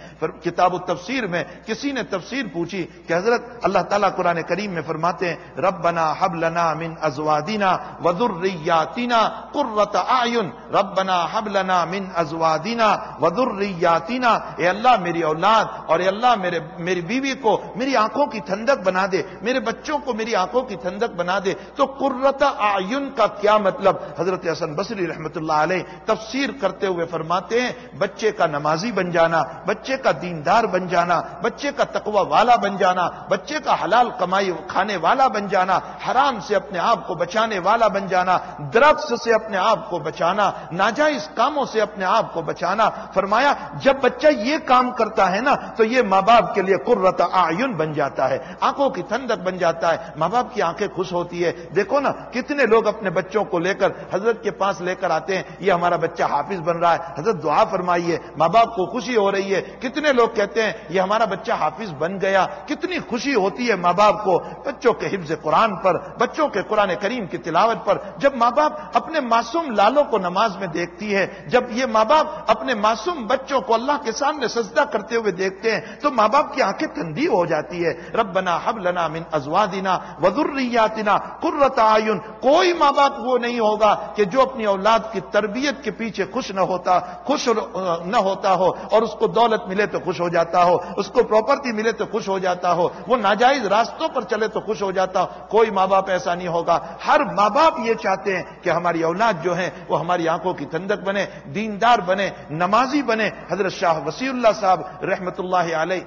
کتاب التفسیر میں کسی نے تفسیر پوچھی کہ حضرت اللہ تعالیٰ قرآن کریم میں فرماتے ہیں رب بنا حب لنا من ازوادینا ودریاتینا قرت آئین رب بنا حب لنا من ازوادینا ودریاتینا اے اللہ میری اولاد اور اے اللہ میرے میری بیوی کو میری آنکھوں کی ٹھنڈک بنا دے۔ میرے بچوں کو میری آنکھوں کی ٹھنڈک بنا دے تو قرت آئین کا کیا مطلب؟ حضرت حسن بصری رحمت اللہ علیہ تفسیر کرتے ہوئے فرماتے ہیں، بچے کا نمازی بن جانا، بچے کا دیندار بن جانا، بچے کا تقوی والا بن جانا، بچے کا حلال کمائی کھانے والا بن جانا، حرام سے اپنے آپ کو بچانے والا بن جانا، درخت سے اپنے آپ کو بچانا، ناجائز کاموں سے اپنے آپ کو بچانا۔ فرمایا، جب بچہ یہ کام کرتا ہے نا، تو یہ ماں باپ کے لیے قرت آئین بن جاتا ہے، آنکھوں کی ٹھنڈک بن جاتا ہے ماں باپ کی آنکھیں خوش ہوتی ہے دیکھو نا، کتنے لوگ اپنے بچوں کو لے کر، حضرت کے پاس لے کر آتے ہیں، یہ ہمارا بچہ حافظ بن رہا ہے۔ حضرت دعا فرمائیے، ماں باپ کو خوشی ہو رہی ہے۔ کتنے لوگ کہتے ہیں، یہ ہمارا بچہ حافظ بن گیا۔ کتنی خوشی ہوتی ہے ماں باپ کو۔ بچوں کے حفظ قرآن پر، بچوں کے قرآن کریم کی تلاوت پر۔ جب ماں باپ اپنے معصوم لالوں کو نماز میں دیکھتی ہے، جب یہ ماں باپ اپنے معصوم بچوں کو اللہ کے سامنے سجدہ کرتے ہوئے دیکھتے ہیں، تو ماں باپ کی آنکھیں ٹھنڈی ہو جاتی ہے۔ ربنا حب لنا من ازوادنا وذریاتنا قرۃ اعین کوئی ماں باپ وہ نہیں ہوگا کہ جو اپنی اولاد کی تربیت کے پیچھے خوش نہ ہوتا، خوش نہ ہوتا ہو اور اس کو دولت ملے تو خوش ہو جاتا ہو، اس کو پراپرٹی ملے تو خوش ہو جاتا ہو، وہ ناجائز راستوں پر چلے تو خوش ہو جاتا ہو۔ کوئی ماں باپ ایسا نہیں ہوگا۔ ہر ماں باپ یہ چاہتے ہیں کہ ہماری اولاد جو ہے وہ ہماری آنکھوں کی ٹھنڈک بنے، دیندار بنے، نمازی بنے۔ حضرت شاہ وسیع اللہ صاحب رحمت اللہ علیہ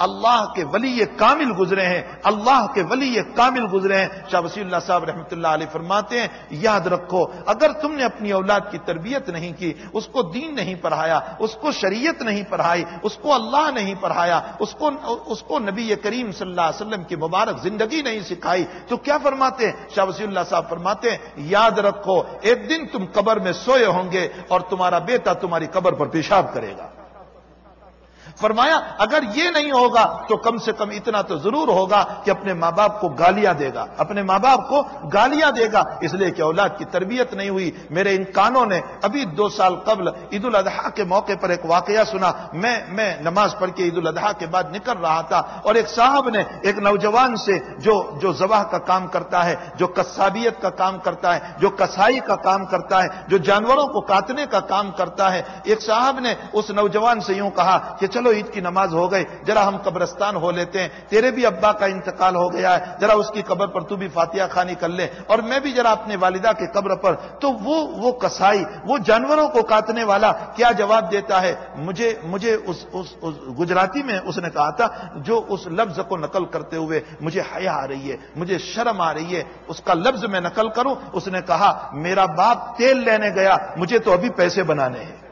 اللہ کے ولی کامل گزرے ہیں، اللہ کے ولی کامل گزرے ہیں۔ شاہ وسیع اللہ صاحب رحمۃ اللہ علیہ فرماتے ہیں، یاد رکھو، اگر تم نے اپنی اولاد کی تربیت نہیں کی، اس کو دین نہیں پڑھایا، اس کو شریعت نہیں پڑھائی، اس کو اللہ نہیں پڑھایا، اس کو اس کو نبی کریم صلی اللہ علیہ وسلم کی مبارک زندگی نہیں سکھائی، تو کیا فرماتے ہیں؟ شاہ وسیع اللہ صاحب فرماتے ہیں، یاد رکھو، ایک دن تم قبر میں سوئے ہوں گے اور تمہارا بیٹا تمہاری قبر پر پیشاب کرے گا۔ فرمایا، اگر یہ نہیں ہوگا تو کم سے کم اتنا تو ضرور ہوگا کہ اپنے ماں باپ کو گالیاں دے گا۔ اپنے ماں باپ کو گالیاں دے گا۔ اس لیے کہ اولاد کی تربیت نہیں ہوئی۔ میرے ان کانوں نے ابھی دو سال قبل عید الاضحیٰ کے موقع پر ایک واقعہ سنا۔ میں میں نماز پڑھ کے عید الاضحیٰ کے بعد نکل رہا تھا اور ایک صاحب نے ایک نوجوان سے جو جو زباہ کا کام کرتا ہے، جو کسابیت کا کام کرتا ہے، جو کسائی کا کام کرتا ہے، جو جانوروں کو کاٹنے کا کام کرتا ہے، ایک صاحب نے اس نوجوان سے یوں کہا کہ چلو عید کی نماز ہو گئی ذرا ہم قبرستان ہو لیتے ہیں تیرے بھی ابا کا انتقال ہو گیا ہے ذرا اس کی قبر پر تو بھی فاتحہ خانی کر لے اور میں بھی ذرا اپنے والدہ کے قبر پر تو وہ وہ کسائی وہ جانوروں کو کاٹنے والا کیا جواب دیتا ہے؟ مجھے مجھے اس اس, اس گجراتی میں اس نے کہا تھا جو اس لفظ کو نقل کرتے ہوئے مجھے حیا آ رہی ہے مجھے شرم آ رہی ہے اس کا لفظ میں نقل کروں اس نے کہا میرا باپ تیل لینے گیا مجھے تو ابھی پیسے بنانے ہیں۔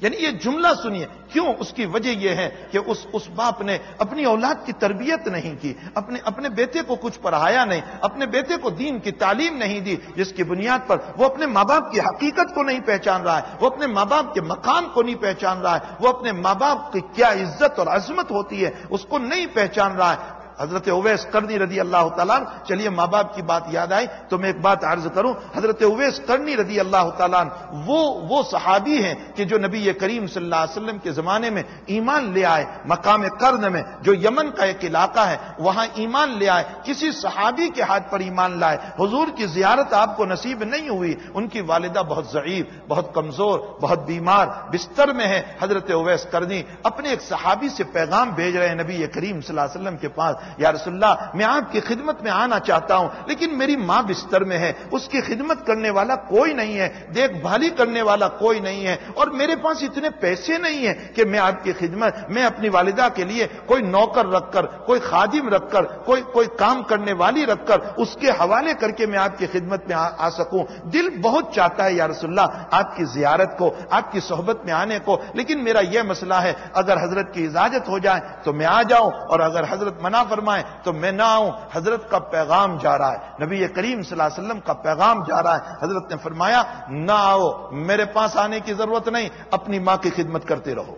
یعنی یہ جملہ سنیے، کیوں اس کی وجہ یہ ہے کہ اس اس باپ نے اپنی اولاد کی تربیت نہیں کی، اپنے اپنے بیٹے کو کچھ پڑھایا نہیں، اپنے بیٹے کو دین کی تعلیم نہیں دی، جس کی بنیاد پر وہ اپنے ماں باپ کی حقیقت کو نہیں پہچان رہا ہے، وہ اپنے ماں باپ کے مقام کو نہیں پہچان رہا ہے، وہ اپنے ماں باپ کی کیا عزت اور عظمت ہوتی ہے، اس کو نہیں پہچان رہا ہے۔ حضرت اویس کرنی رضی اللہ تعالیٰ چلیے ماں باپ کی بات یاد آئی تو میں ایک بات عرض کروں، حضرت اویس کرنی رضی اللہ تعالیٰ وہ وہ صحابی ہیں کہ جو نبی کریم صلی اللہ علیہ وسلم کے زمانے میں ایمان لے آئے مقام کرن میں، جو یمن کا ایک علاقہ ہے، وہاں ایمان لے آئے، کسی صحابی کے ہاتھ پر ایمان لائے۔ حضور کی زیارت آپ کو نصیب نہیں ہوئی، ان کی والدہ بہت ضعیف، بہت کمزور، بہت بیمار، بستر میں ہے حضرت اویس کرنی۔ اپنے ایک صحابی سے پیغام بھیج رہے ہیں نبی کریم صلی اللہ علیہ وسلم کے پاس۔ یا رسول اللہ، میں آپ کی خدمت میں آنا چاہتا ہوں، لیکن میری ماں بستر میں ہے، اس کی خدمت کرنے والا کوئی نہیں ہے، دیکھ بھالی کرنے والا کوئی نہیں ہے، اور میرے پاس اتنے پیسے نہیں ہیں کہ میں آپ کی خدمت، میں اپنی والدہ کے لیے کوئی نوکر رکھ کر، کوئی خادم رکھ کر، کوئی کوئی کام کرنے والی رکھ کر، اس کے حوالے کر کے میں آپ کی خدمت میں آ سکوں۔ دل بہت چاہتا ہے یا رسول اللہ، آپ کی زیارت کو، آپ کی صحبت میں آنے کو، لیکن میرا یہ مسئلہ ہے، اگر حضرت کی اجازت ہو جائے تو میں آ جاؤں، اور اگر حضرت منع فرمائے، تو میں نہ آؤں، حضرت کا پیغام جا رہا ہے۔ نبی کریم صلی اللہ علیہ وسلم کا پیغام جا رہا ہے۔ حضرت نے فرمایا، نہ آؤ، میرے پاس آنے کی ضرورت نہیں، اپنی ماں کی خدمت کرتے رہو۔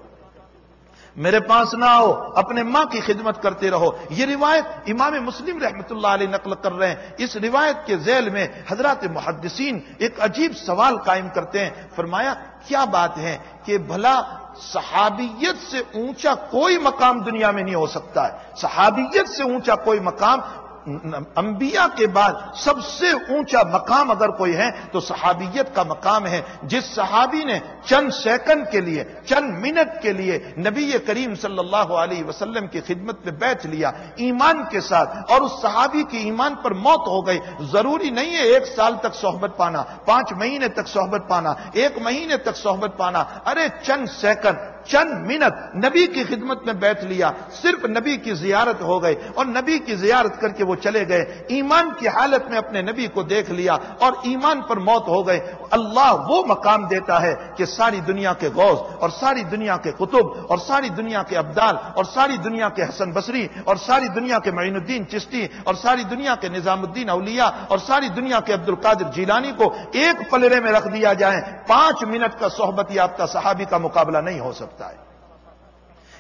میرے پاس نہ آؤ، اپنے ماں کی خدمت کرتے رہو۔ یہ روایت امام مسلم رحمت اللہ علیہ نقل کر رہے ہیں۔ اس روایت کے ذیل میں حضرات محدثین ایک عجیب سوال قائم کرتے ہیں۔ فرمایا، کیا بات ہے کہ بھلا صحابیت سے اونچا کوئی مقام دنیا میں نہیں ہو سکتا ہے۔ صحابیت سے اونچا کوئی مقام انبیاء کے بعد سب سے اونچا مقام اگر کوئی ہے تو صحابیت کا مقام ہے جس صحابی نے چند سیکنڈ کے لیے، چند منٹ کے لیے نبی کریم صلی اللہ علیہ وسلم کی خدمت میں بیٹھ لیا ایمان کے ساتھ اور اس صحابی کی ایمان پر موت ہو گئی۔ ضروری نہیں ہے ایک سال تک صحبت پانا، پانچ مہینے تک صحبت پانا، ایک مہینے تک صحبت پانا۔ ارے، چند سیکنڈ چند منٹ نبی کی خدمت میں بیٹھ لیا، صرف نبی کی زیارت ہو گئی اور نبی کی زیارت کر کے وہ چلے گئے۔ ایمان کی حالت میں اپنے نبی کو دیکھ لیا اور ایمان پر موت ہو گئے۔ اللہ وہ مقام دیتا ہے کہ ساری دنیا کے غوث اور ساری دنیا کے قطب اور ساری دنیا کے ابدال اور ساری دنیا کے حسن بصری اور ساری دنیا کے معین الدین چشتی اور ساری دنیا کے نظام الدین اولیاء اور ساری دنیا کے عبد القادر جیلانی کو ایک پلڑے میں رکھ دیا جائے۔ پانچ منٹ کا صحبت یافتہ صحابی کا مقابلہ نہیں ہو سکتا۔ ہے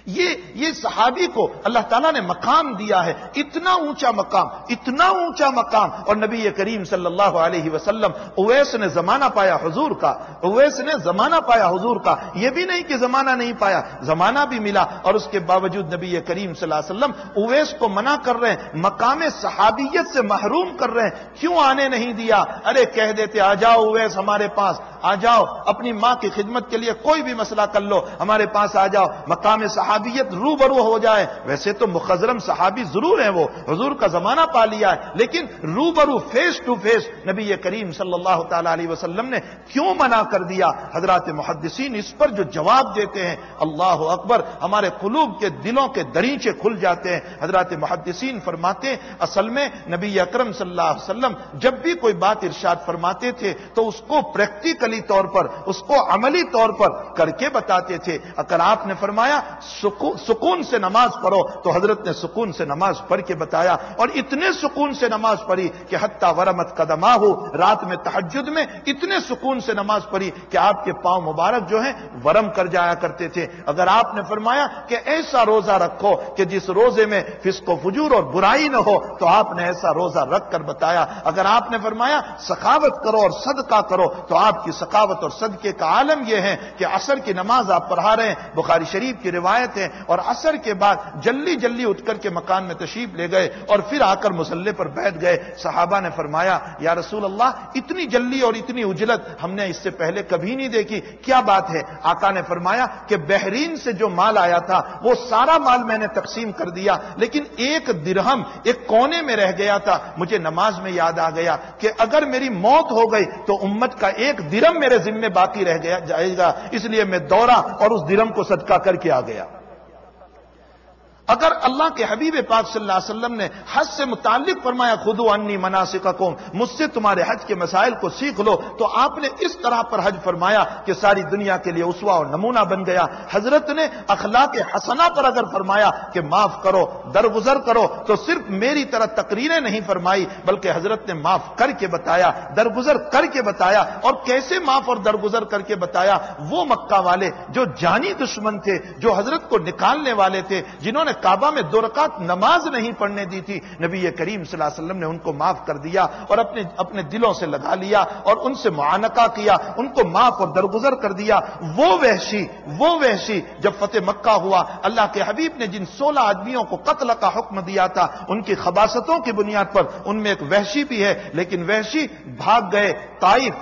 یہ یہ صحابی کو اللہ تعالیٰ نے مقام دیا ہے، اتنا اونچا مقام، اتنا اونچا مقام۔ اور نبی کریم صلی اللہ علیہ وسلم، اویس نے زمانہ پایا حضور کا، اویس نے زمانہ پایا حضور کا۔ یہ بھی نہیں کہ زمانہ نہیں پایا، زمانہ بھی ملا۔ اور اس کے باوجود نبی کریم صلی اللہ علیہ وسلم اویس کو منع کر رہے ہیں، مقام صحابیت سے محروم کر رہے ہیں۔ کیوں آنے نہیں دیا؟ ارے کہہ دیتے، آ جاؤ اویس ہمارے پاس، آ جاؤ، اپنی ماں کی خدمت کے لیے کوئی بھی مسئلہ کر لو، ہمارے پاس آ جاؤ۔ مقام صحابیت رو برو ہو جائے۔ ویسے تو مخزرم صحابی ضرور ہیں وہ، حضور کا زمانہ پا لیا ہے، لیکن رو برو فیس ٹو فیس نبی کریم صلی اللہ تعالی علیہ وسلم نے کیوں منع کر دیا؟ حضرات محدثین اس پر جو جواب دیتے ہیں، اللہ اکبر، ہمارے قلوب کے دلوں کے دریچے کھل جاتے ہیں۔ حضرات محدثین فرماتے ہیں، اصل میں نبی اکرم صلی اللہ علیہ وسلم جب بھی کوئی بات ارشاد فرماتے تھے تو اس کو پریکٹیکلی طور پر، اس کو عملی طور پر کر کے بتاتے تھے۔ اگر آپ نے فرمایا سکون سے نماز پڑھو تو حضرت نے سکون سے نماز پڑھ کے بتایا اور اتنے سکون سے نماز پڑھی کہ حتیٰ ورمت قدمہ ہو رات میں تحجد میں اتنے سکون سے نماز پڑھی کہ آپ کے پاؤں مبارک جو ہیں ورم کر جایا کرتے تھے۔ اگر آپ نے فرمایا کہ ایسا روزہ رکھو کہ جس روزے میں فسق و فجور اور برائی نہ ہو تو آپ نے ایسا روزہ رکھ کر بتایا۔ اگر آپ نے فرمایا سخاوت کرو اور صدقہ کرو تو آپ کی سخاوت اور صدقے کا عالم یہ ہے کہ عصر کی نماز آپ پڑھا رہے ہیں۔ بخاری شریف کی روایت ہے اور عصر کے بعد جلدی جلدی اٹھ کر کے مکان میں تشریف لے گئے اور پھر آ کر مسلح پر بیٹھ گئے۔ صحابہ نے فرمایا، یا رسول اللہ، اتنی جلدی اور اتنی اجلت ہم نے اس سے پہلے کبھی نہیں دیکھی۔ کیا بات ہے؟ آقا نے فرمایا کہ بحرین سے جو مال آیا تھا، وہ سارا مال میں نے تقسیم کر دیا، لیکن ایک درہم، ایک کونے میں رہ گیا تھا۔ مجھے نماز میں یاد آ گیا کہ اگر میری موت ہو گئی تو امت کا ایک درم میرے ذمے باقی رہ گیا، جائے گا۔ اس لیے میں دورا اور اس درم کو صدقہ کر کے آ گیا۔ اگر اللہ کے حبیب پاک صلی اللہ علیہ وسلم نے حج سے متعلق فرمایا خود انی مناسب مجھ سے تمہارے حج کے مسائل کو سیکھ لو، تو آپ نے اس طرح پر حج فرمایا کہ ساری دنیا کے لیے اسوا اور نمونہ بن گیا۔ حضرت نے اخلاق حسنا پر اگر فرمایا کہ معاف کرو، درگزر کرو، تو صرف میری طرح تقریریں نہیں فرمائی، بلکہ حضرت نے معاف کر کے بتایا، درگزر کر کے بتایا، اور کیسے معاف اور درگزر کر کے بتایا، وہ مکہ والے جو جانی دشمن تھے، جو حضرت کو نکالنے والے تھے، جنہوں نے کعبہ میں دو رکعت نماز نہیں پڑھنے دی تھی۔ نبی کریم صلی اللہ علیہ وسلم نے ان کو معاف کر دیا اور اپنے اپنے دلوں سے لگا لیا اور ان سے معانقہ کیا، ان کو معاف اور درگزر کر دیا۔ وہ وحشی وہ وحشی جب فتح مکہ ہوا۔ اللہ کے حبیب نے جن سولہ آدمیوں کو قتل کا حکم دیا تھا، ان کی خباستوں کی بنیاد پر ان میں ایک وحشی بھی ہے، لیکن وحشی بھاگ گئے تائف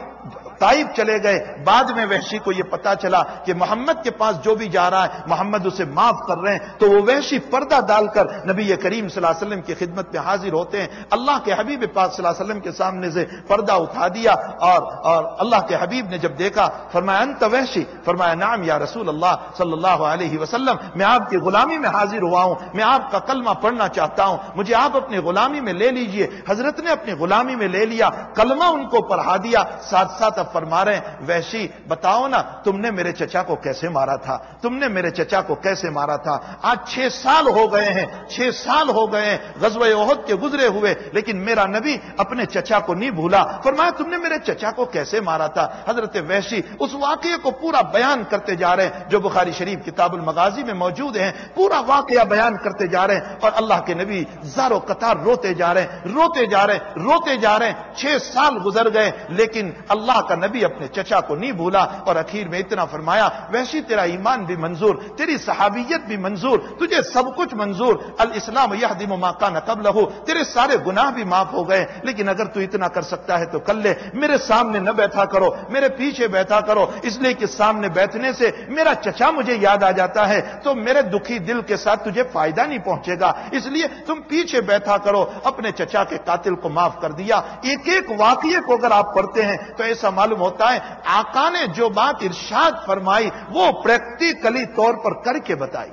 طائف چلے گئے۔ بعد میں وحشی کو یہ پتا چلا کہ محمد کے پاس جو بھی جا رہا ہے، محمد اسے معاف کر رہے ہیں۔ تو وہ وحشی پردہ ڈال کر نبی کریم صلی اللہ علیہ وسلم کی خدمت میں حاضر ہوتے ہیں۔ اللہ کے حبیب پاک صلی اللہ علیہ وسلم کے سامنے سے پردہ اٹھا دیا اور اور اللہ کے حبیب نے جب دیکھا، فرمایا، انت وحشی؟ فرمایا نام یا رسول اللہ صلی اللہ علیہ وسلم، میں آپ کی غلامی میں حاضر ہوا ہوں۔ میں آپ کا کلمہ پڑھنا چاہتا ہوں۔ مجھے آپ اپنی غلامی میں لے لیجیے۔ حضرت نے اپنی غلامی میں لے لیا، کلمہ ان کو پڑھا دیا۔ ساتھ ساتھ فرما رہے ہیں ویشی بتاؤ نا، تم نے میرے چچا کو کیسے مارا تھا، تم نے میرے چچا کو کیسے مارا تھا، آج چھ سال ہو گئے ہیں، چھ سال ہو گئے ہیں، غزوہ عہد کے گزرے ہوئے، لیکن میرا نبی اپنے چچا کو نہیں بھولا، فرمایا تم نے میرے چچا کو کیسے مارا تھا، حضرت ویشی اس واقعے کو پورا بیان کرتے جا رہے ہیں، جو بخاری شریف کتاب المغازی میں موجود ہیں، پورا واقعہ بیان کرتے جا رہے ہیں، اور اللہ کے نبی زارو قطار روتے جا رہے ہیں، روتے جا رہے ہیں، روتے جا رہے ہیں، چھ سال گزر گئے، لیکن اللہ کا نبی اپنے چچا کو نہیں بھولا اور اخیر میں اتنا فرمایا ویسی تیرا ایمان بھی منظور، تیری صحابیت بھی منظور، تجھے سب کچھ منظور، الاسلام یہ دم کا نہ قبل ہو تیرے سارے گناہ بھی معاف ہو گئے، لیکن اگر تو اتنا کر سکتا ہے تو کر لے، میرے سامنے نہ بیٹھا کرو، میرے پیچھے بیٹھا کرو، اس لیے کہ سامنے بیٹھنے سے میرا چچا مجھے یاد آ جاتا ہے، تو میرے دکھی دل کے ساتھ تجھے فائدہ نہیں پہنچے گا، اس لیے تم پیچھے بیٹھا کرو، اپنے چچا کے قاتل کو معاف کر دیا، ایک ایک واقعے کو اگر آپ پڑھتے ہیں تو ایسا معلوم ہوتا ہے، آقا نے جو بات ارشاد فرمائی، وہ پریکٹیکلی طور پر کر کے بتائی۔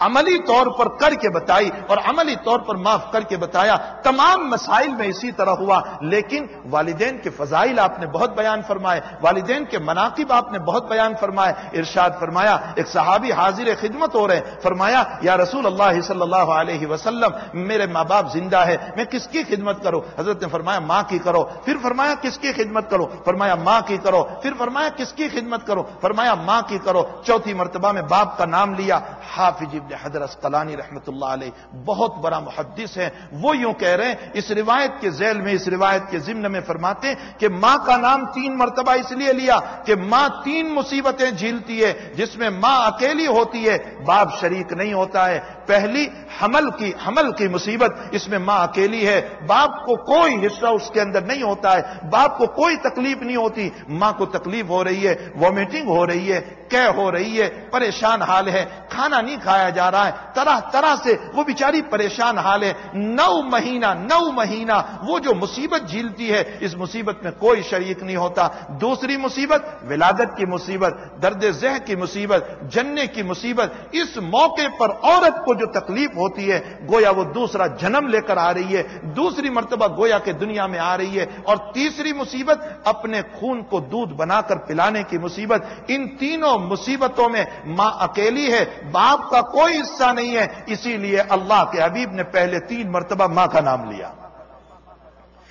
عملی طور پر کر کے بتائی اور عملی طور پر معاف کر کے بتایا، تمام مسائل میں اسی طرح ہوا۔ لیکن والدین کے فضائل آپ نے بہت بیان فرمائے، والدین کے مناقب آپ نے بہت بیان فرمائے۔ ارشاد فرمایا، ایک صحابی حاضر خدمت ہو رہے فرمایا، یا رسول اللہ صلی اللہ علیہ وسلم، میرے ماں باپ زندہ ہے میں کس کی خدمت کروں؟ حضرت نے فرمایا، ماں کی کرو۔ پھر فرمایا، کس کی خدمت کرو فرمایا، ماں کی کرو۔ پھر فرمایا، کس کی خدمت کرو فرمایا، ماں کی کرو۔ چوتھی مرتبہ میں باپ کا نام لیا، حافظ ابن حضر اسقلانی رحمت اللہ علیہ بہت بڑا محدث ہے وہ یوں کہہ رہے ہیں، اس روایت کے ذیل میں، اس روایت کے ضمن میں فرماتے ہیں کہ ماں کا نام تین مرتبہ اس لیے لیا کہ ماں تین مصیبتیں جھیلتی ہے، جس میں ماں اکیلی ہوتی ہے، باپ شریک نہیں ہوتا ہے پہلی حمل کی حمل کی مصیبت اس میں ماں اکیلی ہے۔ باپ کو کوئی حصہ اس کے اندر نہیں ہوتا ہے۔ باپ کو کوئی تکلیف نہیں ہوتی۔ ماں کو تکلیف ہو رہی ہے وامٹنگ ہو رہی ہے کہ ہو رہی ہے، پریشان حال ہے۔ کھانا نہیں کھایا جا رہا ہے۔ طرح طرح سے وہ بیچاری پریشان حال ہے۔ نو مہینہ نو مہینہ وہ جو مصیبت جھیلتی ہے، اس مصیبت میں کوئی شریک نہیں ہوتا۔ دوسری مصیبت، ولادت کی مصیبت، درد ذہ کی مصیبت، جننے کی مصیبت۔ اس موقع پر عورت کو جو تکلیف ہوتی ہے، گویا وہ دوسرا جنم لے کر آ رہی ہے، دوسری مرتبہ گویا کے دنیا میں آ رہی ہے، اور تیسری مصیبت اپنے خون کو دودھ بنا کر پلانے کی مصیبت۔ ان تینوں مصیبتوں میں ماں اکیلی ہے، باپ کا کوئی حصہ نہیں ہے، اسی لیے اللہ کے حبیب نے پہلے تین مرتبہ ماں کا نام لیا۔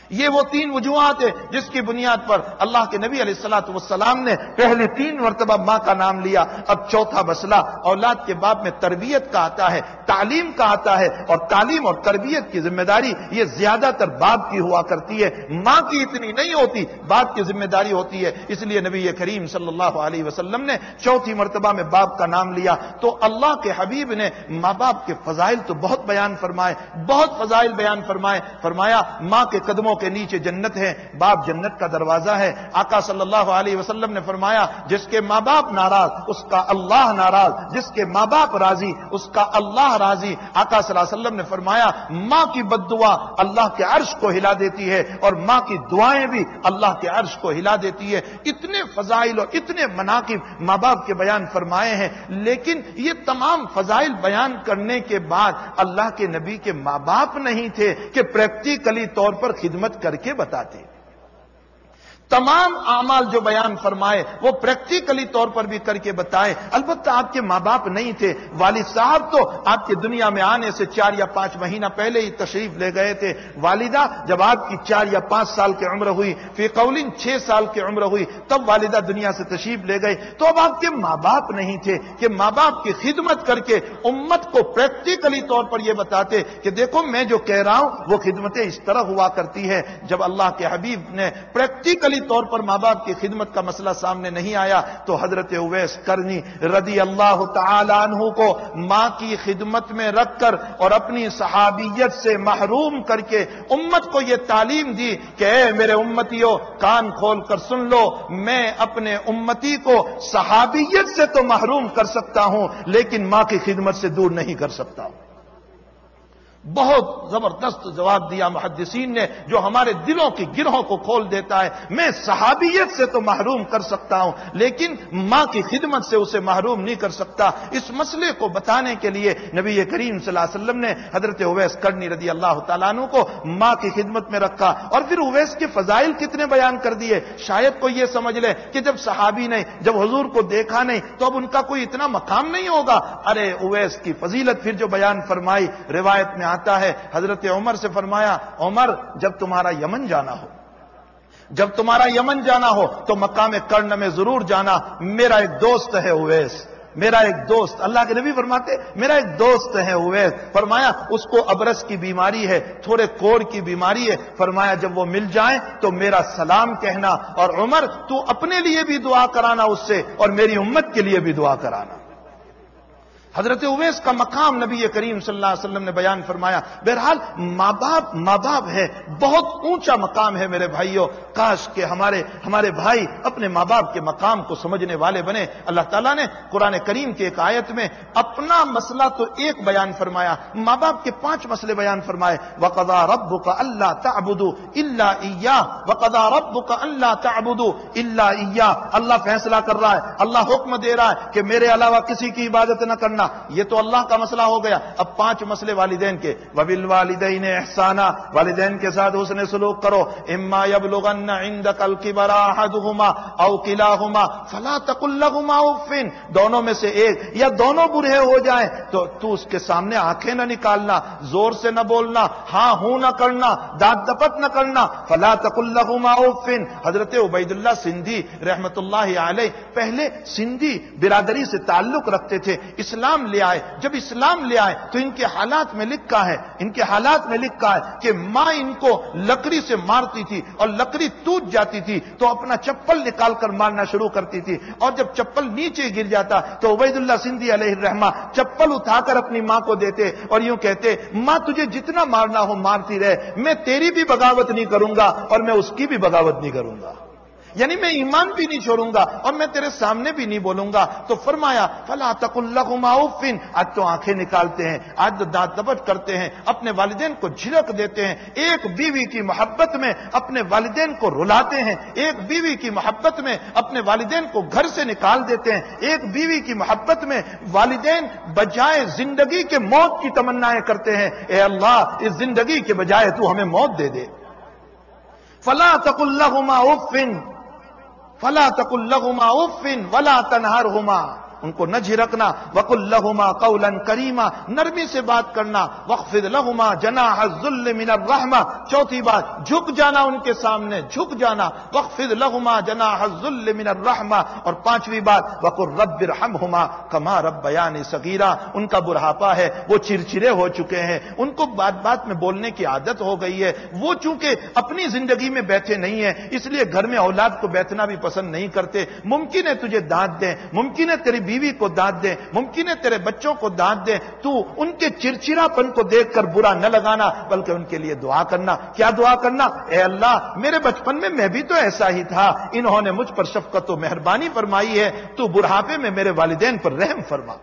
یہ وہ تین وجوہات ہیں جس کی بنیاد پر اللہ کے نبی علیہ السلاۃ والسلام نے پہلے تین مرتبہ ماں کا نام لیا، اب چوتھا مسئلہ اولاد کے باب میں تربیت کا آتا ہے، تعلیم کا آتا ہے اور تعلیم اور تربیت کی ذمہ داری یہ زیادہ تر باپ کی ہوا کرتی ہے۔ ماں کی اتنی نہیں ہوتی باپ کی ذمہ داری ہوتی ہے۔ اس لیے نبی کریم صلی اللہ علیہ وسلم نے چوتھی مرتبہ میں باپ کا نام لیا۔ تو اللہ کے حبیب نے ماں باپ کے فضائل تو بہت بیان فرمائے، بہت فضائل بیان فرمائے، فرمایا ماں کے قدموں کے نیچے جنت ہے، باپ جنت کا دروازہ ہے۔ آقا صلی اللہ علیہ وسلم نے فرمایا، جس کے ماں باپ ناراض، اس کا اللہ ناراض۔ جس کے ماں باپ راضی، اس کا اللہ راضی۔ آقا صلی اللہ علیہ وسلم نے فرمایا، ماں کی بد دعا اللہ کے عرش کو ہلا دیتی ہے اور ماں کی دعائیں بھی اللہ کے عرش کو ہلا دیتی ہے۔ اتنے فضائل اور اتنے مناقب ماں باپ کے بیان فرمائے ہیں، لیکن یہ تمام فضائل بیان کرنے کے بعد اللہ کے نبی کے ماں باپ نہیں تھے کہ پریکٹیکلی طور پر خدمت مت کر کے بتاتے تمام اعمال جو بیان فرمائے، وہ پریکٹیکلی طور پر بھی کر کے بتائے۔ البتہ آپ کے ماں باپ نہیں تھے، والد صاحب تو آپ کے دنیا میں آنے سے چار یا پانچ مہینہ پہلے ہی تشریف لے گئے تھے۔ والدہ جب آپ کی چار یا پانچ سال کی عمر ہوئی، فی قولن چھ سال کی عمر ہوئی، تب والدہ دنیا سے تشریف لے گئے۔ تو اب آپ کے ماں باپ نہیں تھے کہ ماں باپ کی خدمت کر کے امت کو پریکٹیکلی طور پر یہ بتاتے کہ دیکھو میں جو کہہ رہا ہوں، وہ خدمتیں اس طرح ہوا کرتی ہے۔ جب اللہ کے حبیب نے پریکٹیکلی طور پر ماں باپ کی خدمت کا مسئلہ سامنے نہیں آیا تو حضرت اویس کرنی رضی اللہ تعالی عنہ کو ماں کی خدمت میں رکھ کر اور اپنی صحابیت سے محروم کر کے امت کو یہ تعلیم دی کہ اے میرے امتیوں کان کھول کر سن لو، میں اپنے امتی کو صحابیت سے تو محروم کر سکتا ہوں، لیکن ماں کی خدمت سے دور نہیں کر سکتا ہوں۔ بہت زبردست جواب دیا محدثین نے جو ہمارے دلوں کی گرہوں کو کھول دیتا ہے۔ میں صحابیت سے تو محروم کر سکتا ہوں، لیکن ماں کی خدمت سے اسے محروم نہیں کر سکتا۔ اس مسئلے کو بتانے کے لیے نبی کریم صلی اللہ علیہ وسلم نے حضرت اویس کرنی رضی اللہ تعالیٰ عنہ کو ماں کی خدمت میں رکھا۔ اور پھر اویس کے فضائل کتنے بیان کر دیے؟ شاید کوئی یہ سمجھ لے کہ جب صحابی نے، جب حضور کو دیکھا نہیں، تو اب ان کا کوئی اتنا مقام نہیں ہوگا۔ ارے اویس کی فضیلت پھر جو بیان فرمائی، روایت میں آتا ہے، حضرت عمر سے فرمایا، عمر، جب تمہارا یمن جانا ہو، جب تمہارا یمن جانا ہو، تو مقام کرن میں ضرور جانا۔ میرا ایک دوست ہے اویس، میرا ایک دوست۔ اللہ کے نبی فرماتے، میرا ایک دوست ہے اویس۔ فرمایا، اس کو ابرس کی بیماری ہے، تھوڑے کوڑ کی بیماری ہے۔ فرمایا، جب وہ مل جائیں تو میرا سلام کہنا۔ اور عمر، تو اپنے لیے بھی دعا کرانا اس سے، اور میری امت کے لیے بھی دعا کرانا۔ حضرت اویس کا مقام نبی کریم صلی اللہ علیہ وسلم نے بیان فرمایا، بہرحال ماں باپ ماں باپ ہے، بہت اونچا مقام ہے میرے بھائیوں کاش کہ ہمارے ہمارے بھائی اپنے ماں باپ کے مقام کو سمجھنے والے بنے۔ اللہ تعالیٰ نے قرآن کریم کے ایک آیت میں اپنا مسئلہ تو ایک بیان فرمایا، ماں باپ کے پانچ مسئلے بیان فرمائے۔ وقدا رب کا اللہ تعبدو اللہ وقدا رب کا اللہ تعبدو اللہ اللہ فیصلہ کر رہا ہے، اللہ حکم دے رہا ہے کہ میرے علاوہ کسی کی عبادت نہ کرنا۔ یہ تو اللہ کا مسئلہ ہو گیا۔ اب پانچ مسئلے والدین کے۔ وبل والدین احسانہ والدین کے ساتھ اس نے سلوک کرو۔ اما یبلغن عندك الكبر احدهما او كلاهما فلا تقل لهما اف دونوں میں سے ایک یا دونوں برے ہو جائیں تو تو اس کے سامنے آنکھیں نہ نکالنا، زور سے نہ بولنا ہاں ہوں نہ کرنا، داد دپت نہ کرنا۔ فلا تقل لهما اف حضرت عبید اللہ سندھی رحمت اللہ علیہ پہلے سندھی برادری سے تعلق رکھتے تھے۔ اسلام اسلام لے آئے۔ جب اسلام لے آئے تو ان کے حالات میں لکھا ہے، ان کے حالات میں لکھا ہے کہ ماں ان کو لکڑی سے مارتی تھی اور لکڑی ٹوٹ جاتی تھی تو اپنا چپل نکال کر مارنا شروع کرتی تھی۔ اور جب چپل نیچے گر جاتا تو عبید اللہ سندھی علیہ الرحمہ چپل اٹھا کر اپنی ماں کو دیتے اور یوں کہتے، ماں تجھے جتنا مارنا ہو مارتی رہے میں تیری بھی بغاوت نہیں کروں گا اور میں اس کی بھی بغاوت نہیں کروں گا۔ یعنی میں ایمان بھی نہیں چھوڑوں گا اور میں تیرے سامنے بھی نہیں بولوں گا تو فرمایا، فلا تک اللہ آج تو آنکھیں نکالتے ہیں، آج تو دانت دبٹ کرتے ہیں۔ اپنے والدین کو جھلک دیتے ہیں۔ ایک بیوی کی محبت میں اپنے والدین کو رلاتے ہیں۔ ایک بیوی کی محبت میں اپنے والدین کو گھر سے نکال دیتے ہیں۔ ایک بیوی کی محبت میں والدین بجائے زندگی کے موت کی تمنا کرتے ہیں۔ اے اللہ، اس زندگی کے بجائے تو ہمیں موت دے دے۔ فلا تک اللہ فلا تک الغما افن ولا تنہر ہوما ان کو نہ جھرکنا وک الما قولن کریما نرمی سے بات کرنا وقف لہما جنا ذل من الرحمہ چوتھی بات، جھک جانا ان کے سامنے، جھک جانا وقف لہما جنا ذل من الرحمہ اور پانچویں بات وقر رب رحمہما کما رب بیان سگیرہ ان کا برہاپا ہے، وہ چرچرے ہو چکے ہیں۔ ان کو بات بات میں بولنے کی عادت ہو گئی ہے۔ وہ چونکہ اپنی زندگی میں بیٹھے نہیں ہیں، اس لیے گھر میں اولاد کو بیٹھنا بھی پسند نہیں کرتے۔ ممکن ہے تجھے دانت دیں، ممکن ہے تیری بیوی کو دانت دے، ممکن ہے تیرے بچوں کو دانت دے، تو ان کے چرچرا پن کو دیکھ کر برا نہ لگانا، بلکہ ان کے لیے دعا کرنا۔ کیا دعا کرنا؟ اے اللہ، میرے بچپن میں میں بھی تو ایسا ہی تھا۔ انہوں نے مجھ پر شفقت و مہربانی فرمائی ہے، تو بڑھاپے میں میرے والدین پر رحم فرما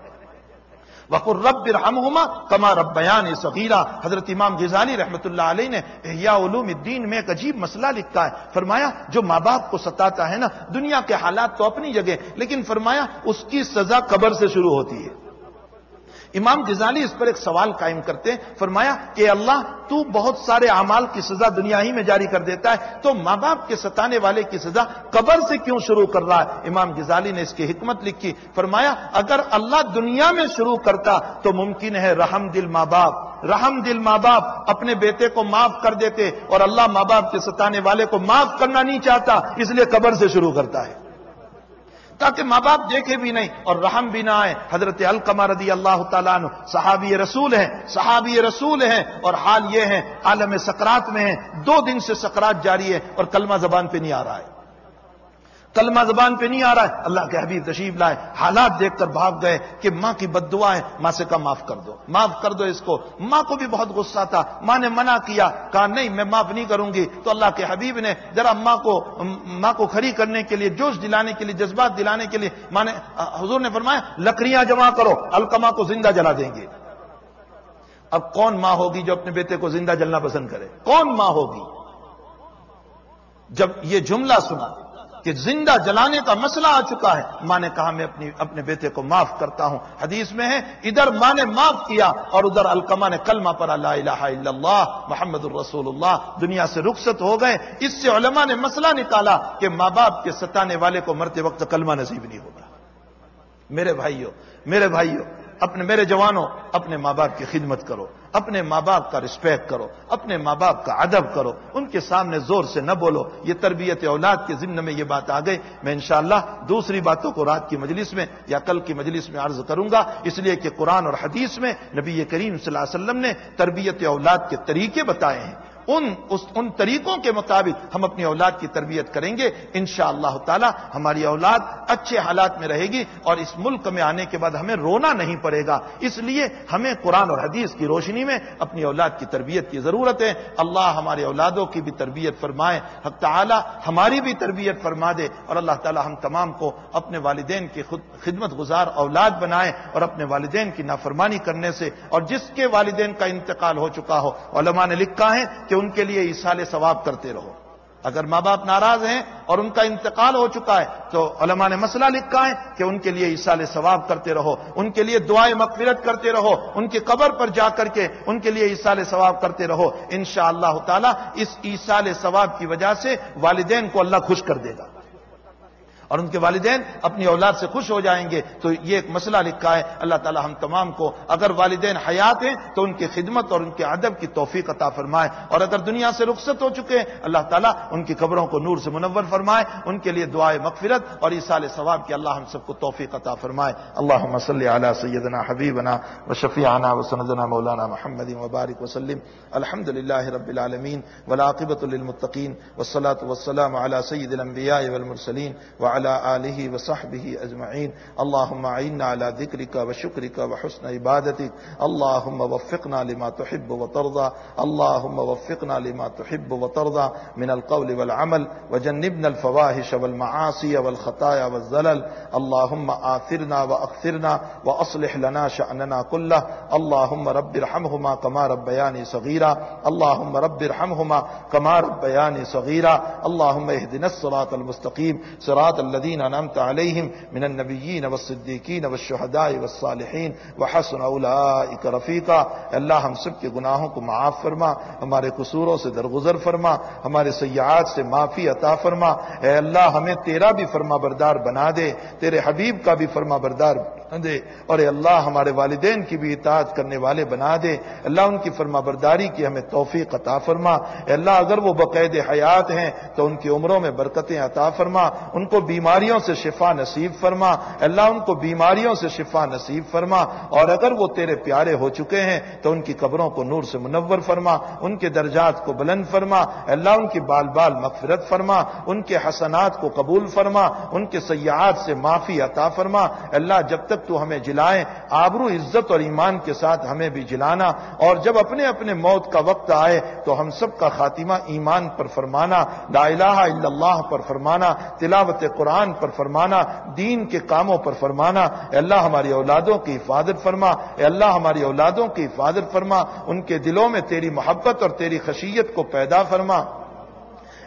وقر رب رحمہما کما رب بیان صغیرہ حضرت امام غزالی رحمت اللہ علیہ نے احیاء علوم الدین میں ایک عجیب مسئلہ لکھا ہے۔ فرمایا، جو ماں باپ کو ستاتا ہے نا، دنیا کے حالات تو اپنی جگہ، لیکن فرمایا، اس کی سزا قبر سے شروع ہوتی ہے۔ امام غزالی اس پر ایک سوال قائم کرتے ہیں، فرمایا کہ اللہ تو بہت سارے اعمال کی سزا دنیا ہی میں جاری کر دیتا ہے، تو ماں باپ کے ستانے والے کی سزا قبر سے کیوں شروع کر رہا ہے؟ امام غزالی نے اس کی حکمت لکھی، فرمایا اگر اللہ دنیا میں شروع کرتا تو ممکن ہے رحم دل ماں باپ، رحم دل ماں باپ اپنے بیٹے کو معاف کر دیتے اور اللہ ماں باپ کے ستانے والے کو معاف کرنا نہیں چاہتا، اس لیے قبر سے شروع کرتا ہے۔ تاکہ ماں باپ دیکھے بھی نہیں اور رحم بھی نہ آئے۔ حضرت القمہ رضی اللہ تعالیٰ عنہ صحابی رسول ہیں، صحابی رسول ہیں اور حال یہ ہے عالم سکرات میں ہیں۔ دو دن سے سکرات جاری ہے اور کلمہ زبان پہ نہیں آ رہا ہے۔ کلمہ زبان پہ نہیں آ رہا ہے۔ اللہ کے حبیب تشریف لائے۔ حالات دیکھ کر بھاگ گئے کہ ماں کی بد دعا ہے۔ ماں سے کہا، معاف کر دو۔ معاف کر دو اس کو۔ ماں کو بھی بہت غصہ تھا۔ ماں نے منع کیا۔ کہا، نہیں، میں معاف نہیں کروں گی۔ تو اللہ کے حبیب نے ذرا ماں کو ماں کو کھڑی کرنے کے لیے، جوش دلانے کے لیے، جذبات دلانے کے لیے ماں نے حضور نے فرمایا، لکڑیاں جمع کرو الکما کو زندہ جلا دیں گے۔ اب کون ماں ہوگی جو اپنے بیٹے کو زندہ جلنا پسند کرے؟ کون ماں ہوگی؟ جب یہ جملہ سنا کہ زندہ جلانے کا مسئلہ آ چکا ہے۔ ماں نے کہا، میں اپنی اپنے بیٹے کو معاف کرتا ہوں۔ حدیث میں ہے، ادھر ماں نے معاف کیا اور ادھر الکما نے کلمہ پر اللہ الہ الا اللہ، محمد الرسول اللہ دنیا سے رخصت ہو گئے۔ اس سے علماء نے مسئلہ نکالا کہ ماں باپ کے ستانے والے کو مرتے وقت کلمہ نصیب نہیں ہوگا۔ میرے بھائیوں میرے بھائیوں اپنے میرے جوانوں، اپنے ماں باپ کی خدمت کرو، اپنے ماں باپ کا رسپیکٹ کرو، اپنے ماں باپ کا ادب کرو، ان کے سامنے زور سے نہ بولو، یہ تربیت اولاد کے ذمن میں یہ بات آ گئی، میں انشاءاللہ دوسری باتوں کو رات کی مجلس میں یا کل کی مجلس میں عرض کروں گا، اس لیے کہ قرآن اور حدیث میں نبی کریم صلی اللہ علیہ وسلم نے تربیت اولاد کے طریقے بتائے ہیں۔ ان اس ان طریقوں کے مطابق ہم اپنی اولاد کی تربیت کریں گے۔ ان شاء اللہ تعالی ہماری اولاد اچھے حالات میں رہے گی اور اس ملک میں آنے کے بعد ہمیں رونا نہیں پڑے گا۔ اس لیے ہمیں قرآن اور حدیث کی روشنی میں اپنی اولاد کی تربیت کی ضرورت ہے اللہ ہمارے اولادوں کی بھی تربیت فرمائے۔ حق تعالی ہماری بھی تربیت فرما دے اور اللہ تعالی ہم تمام کو اپنے والدین کی خدمت گزار اولاد بنائے اور اپنے والدین کی نافرمانی کرنے سے اور جس کے والدین کا انتقال ہو چکا ہو، علماء نے لکھا ہے کہ ان کے لیے ایسال ثواب کرتے رہو۔ اگر ماں باپ ناراض ہیں اور ان کا انتقال ہو چکا ہے، تو علماء نے مسئلہ لکھا ہے کہ ان کے لیے ایسال ثواب کرتے رہو۔ ان کے لیے دعائیں مغفرت کرتے رہو۔ ان کی قبر پر جا کر کے ان کے لیے ایسال ثواب کرتے رہو۔ ان شاء اللہ تعالیٰ اس ایسال ثواب کی وجہ سے والدین کو اللہ خوش کر دے گا۔ اور ان کے والدین اپنی اولاد سے خوش ہو جائیں گے تو یہ ایک مسئلہ لکھا ہے۔ اللہ تعالی ہم تمام کو اگر والدین حیات ہیں تو ان کی خدمت اور ان کے ادب کی توفیق عطا فرمائے۔ اور اگر دنیا سے رخصت ہو چکے ہیں، اللہ تعالیٰ ان کی قبروں کو نور سے منور فرمائے۔ ان کے لیے دعائے مغفرت اور سال ثواب کی اللہ ہم سب کو توفیق عطا فرمائے۔ اللہ صلی علی سیدنا حبیبنا و شفیعنا و سندنا مولانا محمد وبارک وسلم۔ الحمد للہ رب العالمین ولاقبۃ للمتقین۔ والصلاة والسلام علی سید الانبیاء والمرسلین۔ وعلى آلہ وصحبہ اجمعین اللہم عینا علی ذکرک وشکرک وحسن عبادتک اللہم وفقنا لما تحب وترضى. اللہم وفقنا لما تحب وترضى. من القول والعمل. وجنبنا الفواحش والمعاصی والخطايا والزلل. اللهم آثرنا وأكثرنا وأصلح لنا شأننا كله. اللهم رب ارحمهما كما ربياني صغيرا. اللهم رب ارحمهما كما ربياني صغيرا. اللهم اهدنا الصراط المستقيم. صراط الذين انعمت عليهم من النبيين والصديقين والشهداء والصالحين وحسن أولئك رفيقا. اللہ ہم سب کے گناہوں کو معاف فرما، ہمارے قصوروں سے درگزر فرما، ہمارے سیاحت سے معافی عطا فرما۔ اے اللہ، ہمیں تیرا بھی فرما بردار بنا دے، تیرے حبیب کا بھی فرما بردار دے اور اے اللہ ہمارے والدین کی بھی اطاعت کرنے والے بنا دے۔ اللہ ان کی فرما برداری کی ہمیں توفیق عطا فرما۔ اے اللہ اگر وہ بقید حیات ہیں تو ان کی عمروں میں برکتیں عطا فرما۔ ان کو بیماریوں سے شفا نصیب فرما۔ اللہ ان کو بیماریوں سے شفا نصیب فرما۔ اور اگر وہ تیرے پیارے ہو چکے ہیں تو ان کی قبروں کو نور سے منور فرما۔ ان کے درجات کو بلند فرما۔ اللہ ان کی بال بال مغفرت فرما۔ ان کے حسنات کو قبول فرما۔ ان کے سیاحت سے معافی عطا فرما۔ اللہ جب تک تو ہمیں جلائیں، آبرو عزت اور ایمان کے ساتھ ہمیں بھی جلانا۔ اور جب اپنے اپنے موت کا وقت آئے تو ہم سب کا خاتمہ ایمان پر فرمانا، لا الہ الا اللہ پر فرمانا، تلاوت قرآن پر فرمانا، دین کے کاموں پر فرمانا۔ اے اللہ ہماری اولادوں کی حفاظت فرما، اے اللہ ہماری اولادوں کی حفاظت فرما۔ ان کے دلوں میں تیری محبت اور تیری خشیت کو پیدا فرما۔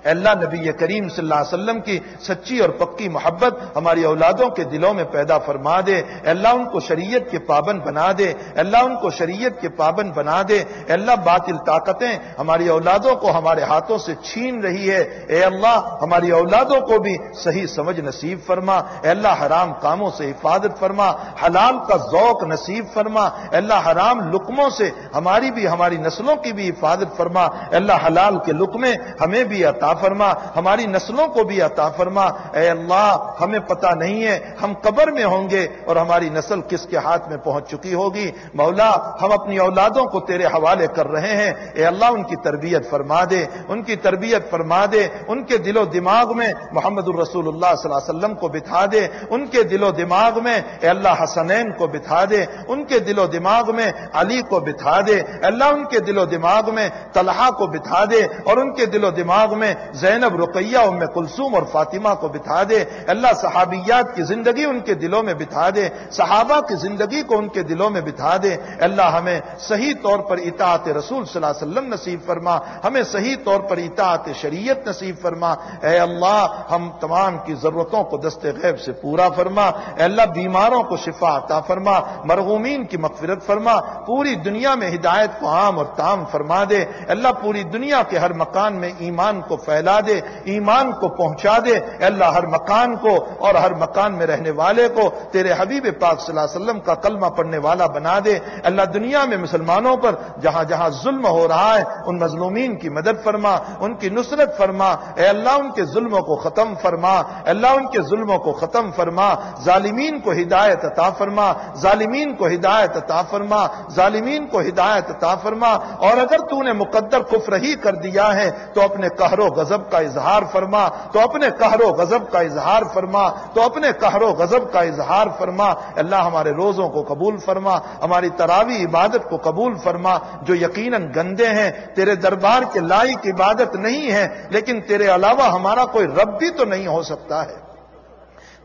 اللہ نبی کریم صلی اللہ علیہ وسلم کی سچی اور پکی محبت ہماری اولادوں کے دلوں میں پیدا فرما دے۔ اللہ ان کو شریعت کے پابند بنا دے۔ اللہ ان کو شریعت کے پابند بنا دے۔ اللہ باطل طاقتیں ہماری اولادوں کو ہمارے ہاتھوں سے چھین رہی ہے۔ اے اللہ، ہماری اولادوں کو بھی صحیح سمجھ نصیب فرما۔ اے اللہ، حرام کاموں سے حفاظت فرما۔ حلال کا ذوق نصیب فرما۔ اے اللہ، حرام لکموں سے ہماری بھی، ہماری نسلوں کی بھی حفاظت فرما۔ اے اللہ، حلال کے لکمے ہمیں بھی عطا فرما، ہماری نسلوں کو بھی عطا فرما۔ اے اللہ، ہمیں پتہ نہیں ہے، ہم قبر میں ہوں گے اور ہماری نسل کس کے ہاتھ میں پہنچ چکی ہوگی۔ مولا، ہم اپنی اولادوں کو تیرے حوالے کر رہے ہیں۔ اے اللہ، ان کی تربیت فرما دے، ان کی تربیت فرما دے۔ ان کے دل و دماغ میں محمد الرسول اللہ صلی اللہ علیہ وسلم کو بٹھا دے۔ ان کے دل و دماغ میں اے اللہ حسنین کو بٹھا دے۔ ان کے دل و دماغ میں علی کو بٹھا دے۔ اللہ، ان کے دل و دماغ میں طلحہ کو بٹھا دے۔ اور ان کے دل و دماغ میں زینب، رقیہ ام کلثوم اور فاطمہ کو بٹھا دے۔ اللہ صحابیات کی زندگی ان کے دلوں میں بٹھا دے۔ صحابہ کی زندگی کو ان کے دلوں میں بٹھا دے۔ اللہ ہمیں صحیح طور پر اطاعت رسول صلی اللہ علیہ وسلم نصیب فرما۔ ہمیں صحیح طور پر اطاعت شریعت نصیب فرما۔ اے اللہ، ہم تمام کی ضرورتوں کو دست غیب سے پورا فرما۔ اے اللہ، بیماروں کو شفا عطا فرما۔ مرغومین کی مغفرت فرما۔ پوری دنیا میں ہدایت کو عام اور تام فرما دے۔ اللہ، پوری دنیا کے ہر مکان میں ایمان کو پھیلا دے، ایمان کو پہنچا دے۔ اللہ، ہر مکان کو اور ہر مکان میں رہنے والے کو تیرے حبیب پاک صلی اللہ علیہ وسلم کا کلمہ پڑھنے والا بنا دے۔ اللہ، دنیا میں مسلمانوں پر جہاں جہاں ظلم ہو رہا ہے، ان مظلومین کی مدد فرما، ان کی نصرت فرما۔ اے اللہ، ان کے ظلموں کو ختم فرما۔ اللہ، ان کے ظلموں کو ختم فرما۔ ظالمین کو ہدایت عطا فرما۔ ظالمین کو ہدایت عطا فرما۔ ظالمین کو ہدایت عطا فرما۔ اور اگر تو نے مقدر کفر ہی کر دیا ہے، تو اپنے قہر و غضب کا اظہار فرما، تو اپنے قہر و غضب کا اظہار فرما، تو اپنے قہر و غضب کا اظہار فرما۔ اللہ ہمارے روزوں کو قبول فرما، ہماری تراوی عبادت کو قبول فرما۔ جو یقیناً گندے ہیں، تیرے دربار کے لائق عبادت نہیں ہے، لیکن تیرے علاوہ ہمارا کوئی رب بھی تو نہیں ہو سکتا ہے۔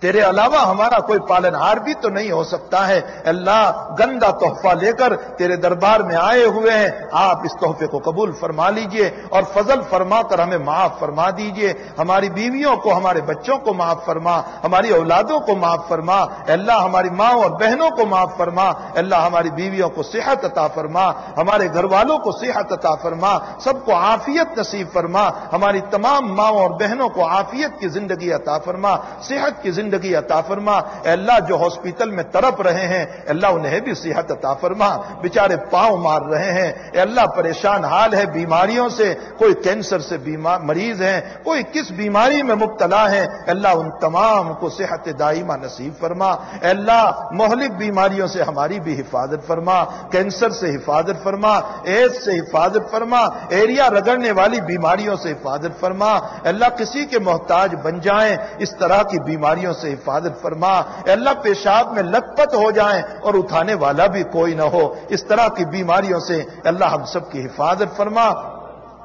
تیرے علاوہ ہمارا کوئی پالن ہار بھی تو نہیں ہو سکتا ہے۔ اللہ گندا تحفہ لے کر تیرے دربار میں آئے ہوئے ہیں۔ آپ اس تحفے کو قبول فرما لیجیے اور فضل فرما کر ہمیں معاف فرما دیجیے۔ ہماری بیویوں کو، ہمارے بچوں کو معاف فرما۔ ہماری اولادوں کو معاف فرما۔ اللہ ہماری ماں اور بہنوں کو معاف فرما۔ اللہ ہماری بیویوں کو صحت عطا فرما۔ ہمارے گھر والوں کو صحت عطا فرما۔ سب کو عافیت نصیب فرما۔ ہماری تمام ماں اور بہنوں کو عافیت کی زندگی عطا فرما۔ صحت کی زندگی عطا فرما۔ اے اللہ، جو ہاسپٹل میں تڑپ رہے ہیں اللہ، انہیں بھی صحت عطا فرما۔ بیچارے پاؤں مار رہے ہیں۔ اے اللہ، پریشان حال ہے بیماریوں سے۔ کوئی کینسر سے بیمار مریض ہیں، کوئی کس بیماری میں مبتلا ہے اللہ، ان تمام کو صحت دائمہ نصیب فرما۔ اے اللہ، مہلک بیماریوں سے ہماری بھی حفاظت فرما۔ کینسر سے حفاظت فرما۔ ایڈس سے حفاظت فرما۔ ایریا رگڑنے والی بیماریوں سے حفاظت فرما۔ اللہ، کسی کے محتاج بن جائیں، اس طرح کی بیماریوں سے حفاظت فرما۔ اللہ، پیشاب میں لت پت ہو جائیں اور اٹھانے والا بھی کوئی نہ ہو۔ اس طرح کی بیماریوں سے اللہ ہم سب کی حفاظت فرما۔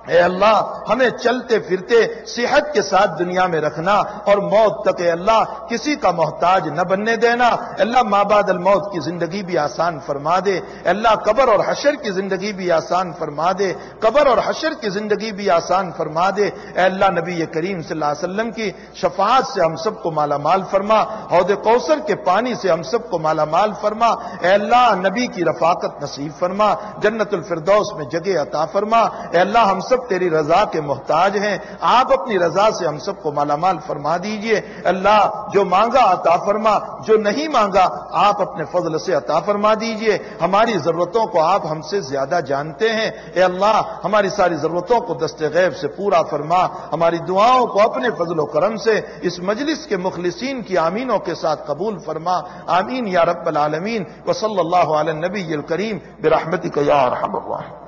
اے اللہ، ہمیں چلتے پھرتے صحت کے ساتھ دنیا میں رکھنا اور موت تک اے اللہ، کسی کا محتاج نہ بننے دینا۔ اللہ ماباد الموت کی زندگی بھی آسان فرما دے۔ اللہ، قبر اور حشر کی زندگی بھی آسان فرما دے۔ قبر اور حشر کی زندگی بھی آسان فرما دے۔ اے اللہ، نبی کریم صلی اللہ علیہ وسلم کی شفاعت سے ہم سب کو مالا مال فرما۔ عہد کوثر کے پانی سے ہم سب کو مالا مال فرما۔ اے اللہ، نبی کی رفاقت نصیب فرما۔ جنت الفردوس میں جگہ عطا فرما۔ اے اللہ، ہم سب سب تیری رضا کے محتاج ہیں، آپ اپنی رضا سے ہم سب کو مالا مال فرما دیجیے۔ اللہ، جو مانگا عطا فرما، جو نہیں مانگا، آپ اپنے فضل سے عطا فرما دیجیے۔ ہماری ضرورتوں کو آپ ہم سے زیادہ جانتے ہیں۔ اے اللہ، ہماری ساری ضرورتوں کو دست غیب سے پورا فرما۔ ہماری دعاؤں کو اپنے فضل و کرم سے، اس مجلس کے مخلصین کی آمینوں کے ساتھ قبول فرما۔ آمین یا رب العالمین۔ وصلی اللہ علیہ نبی الکریم۔ برحمتی کا یا رحم اللہ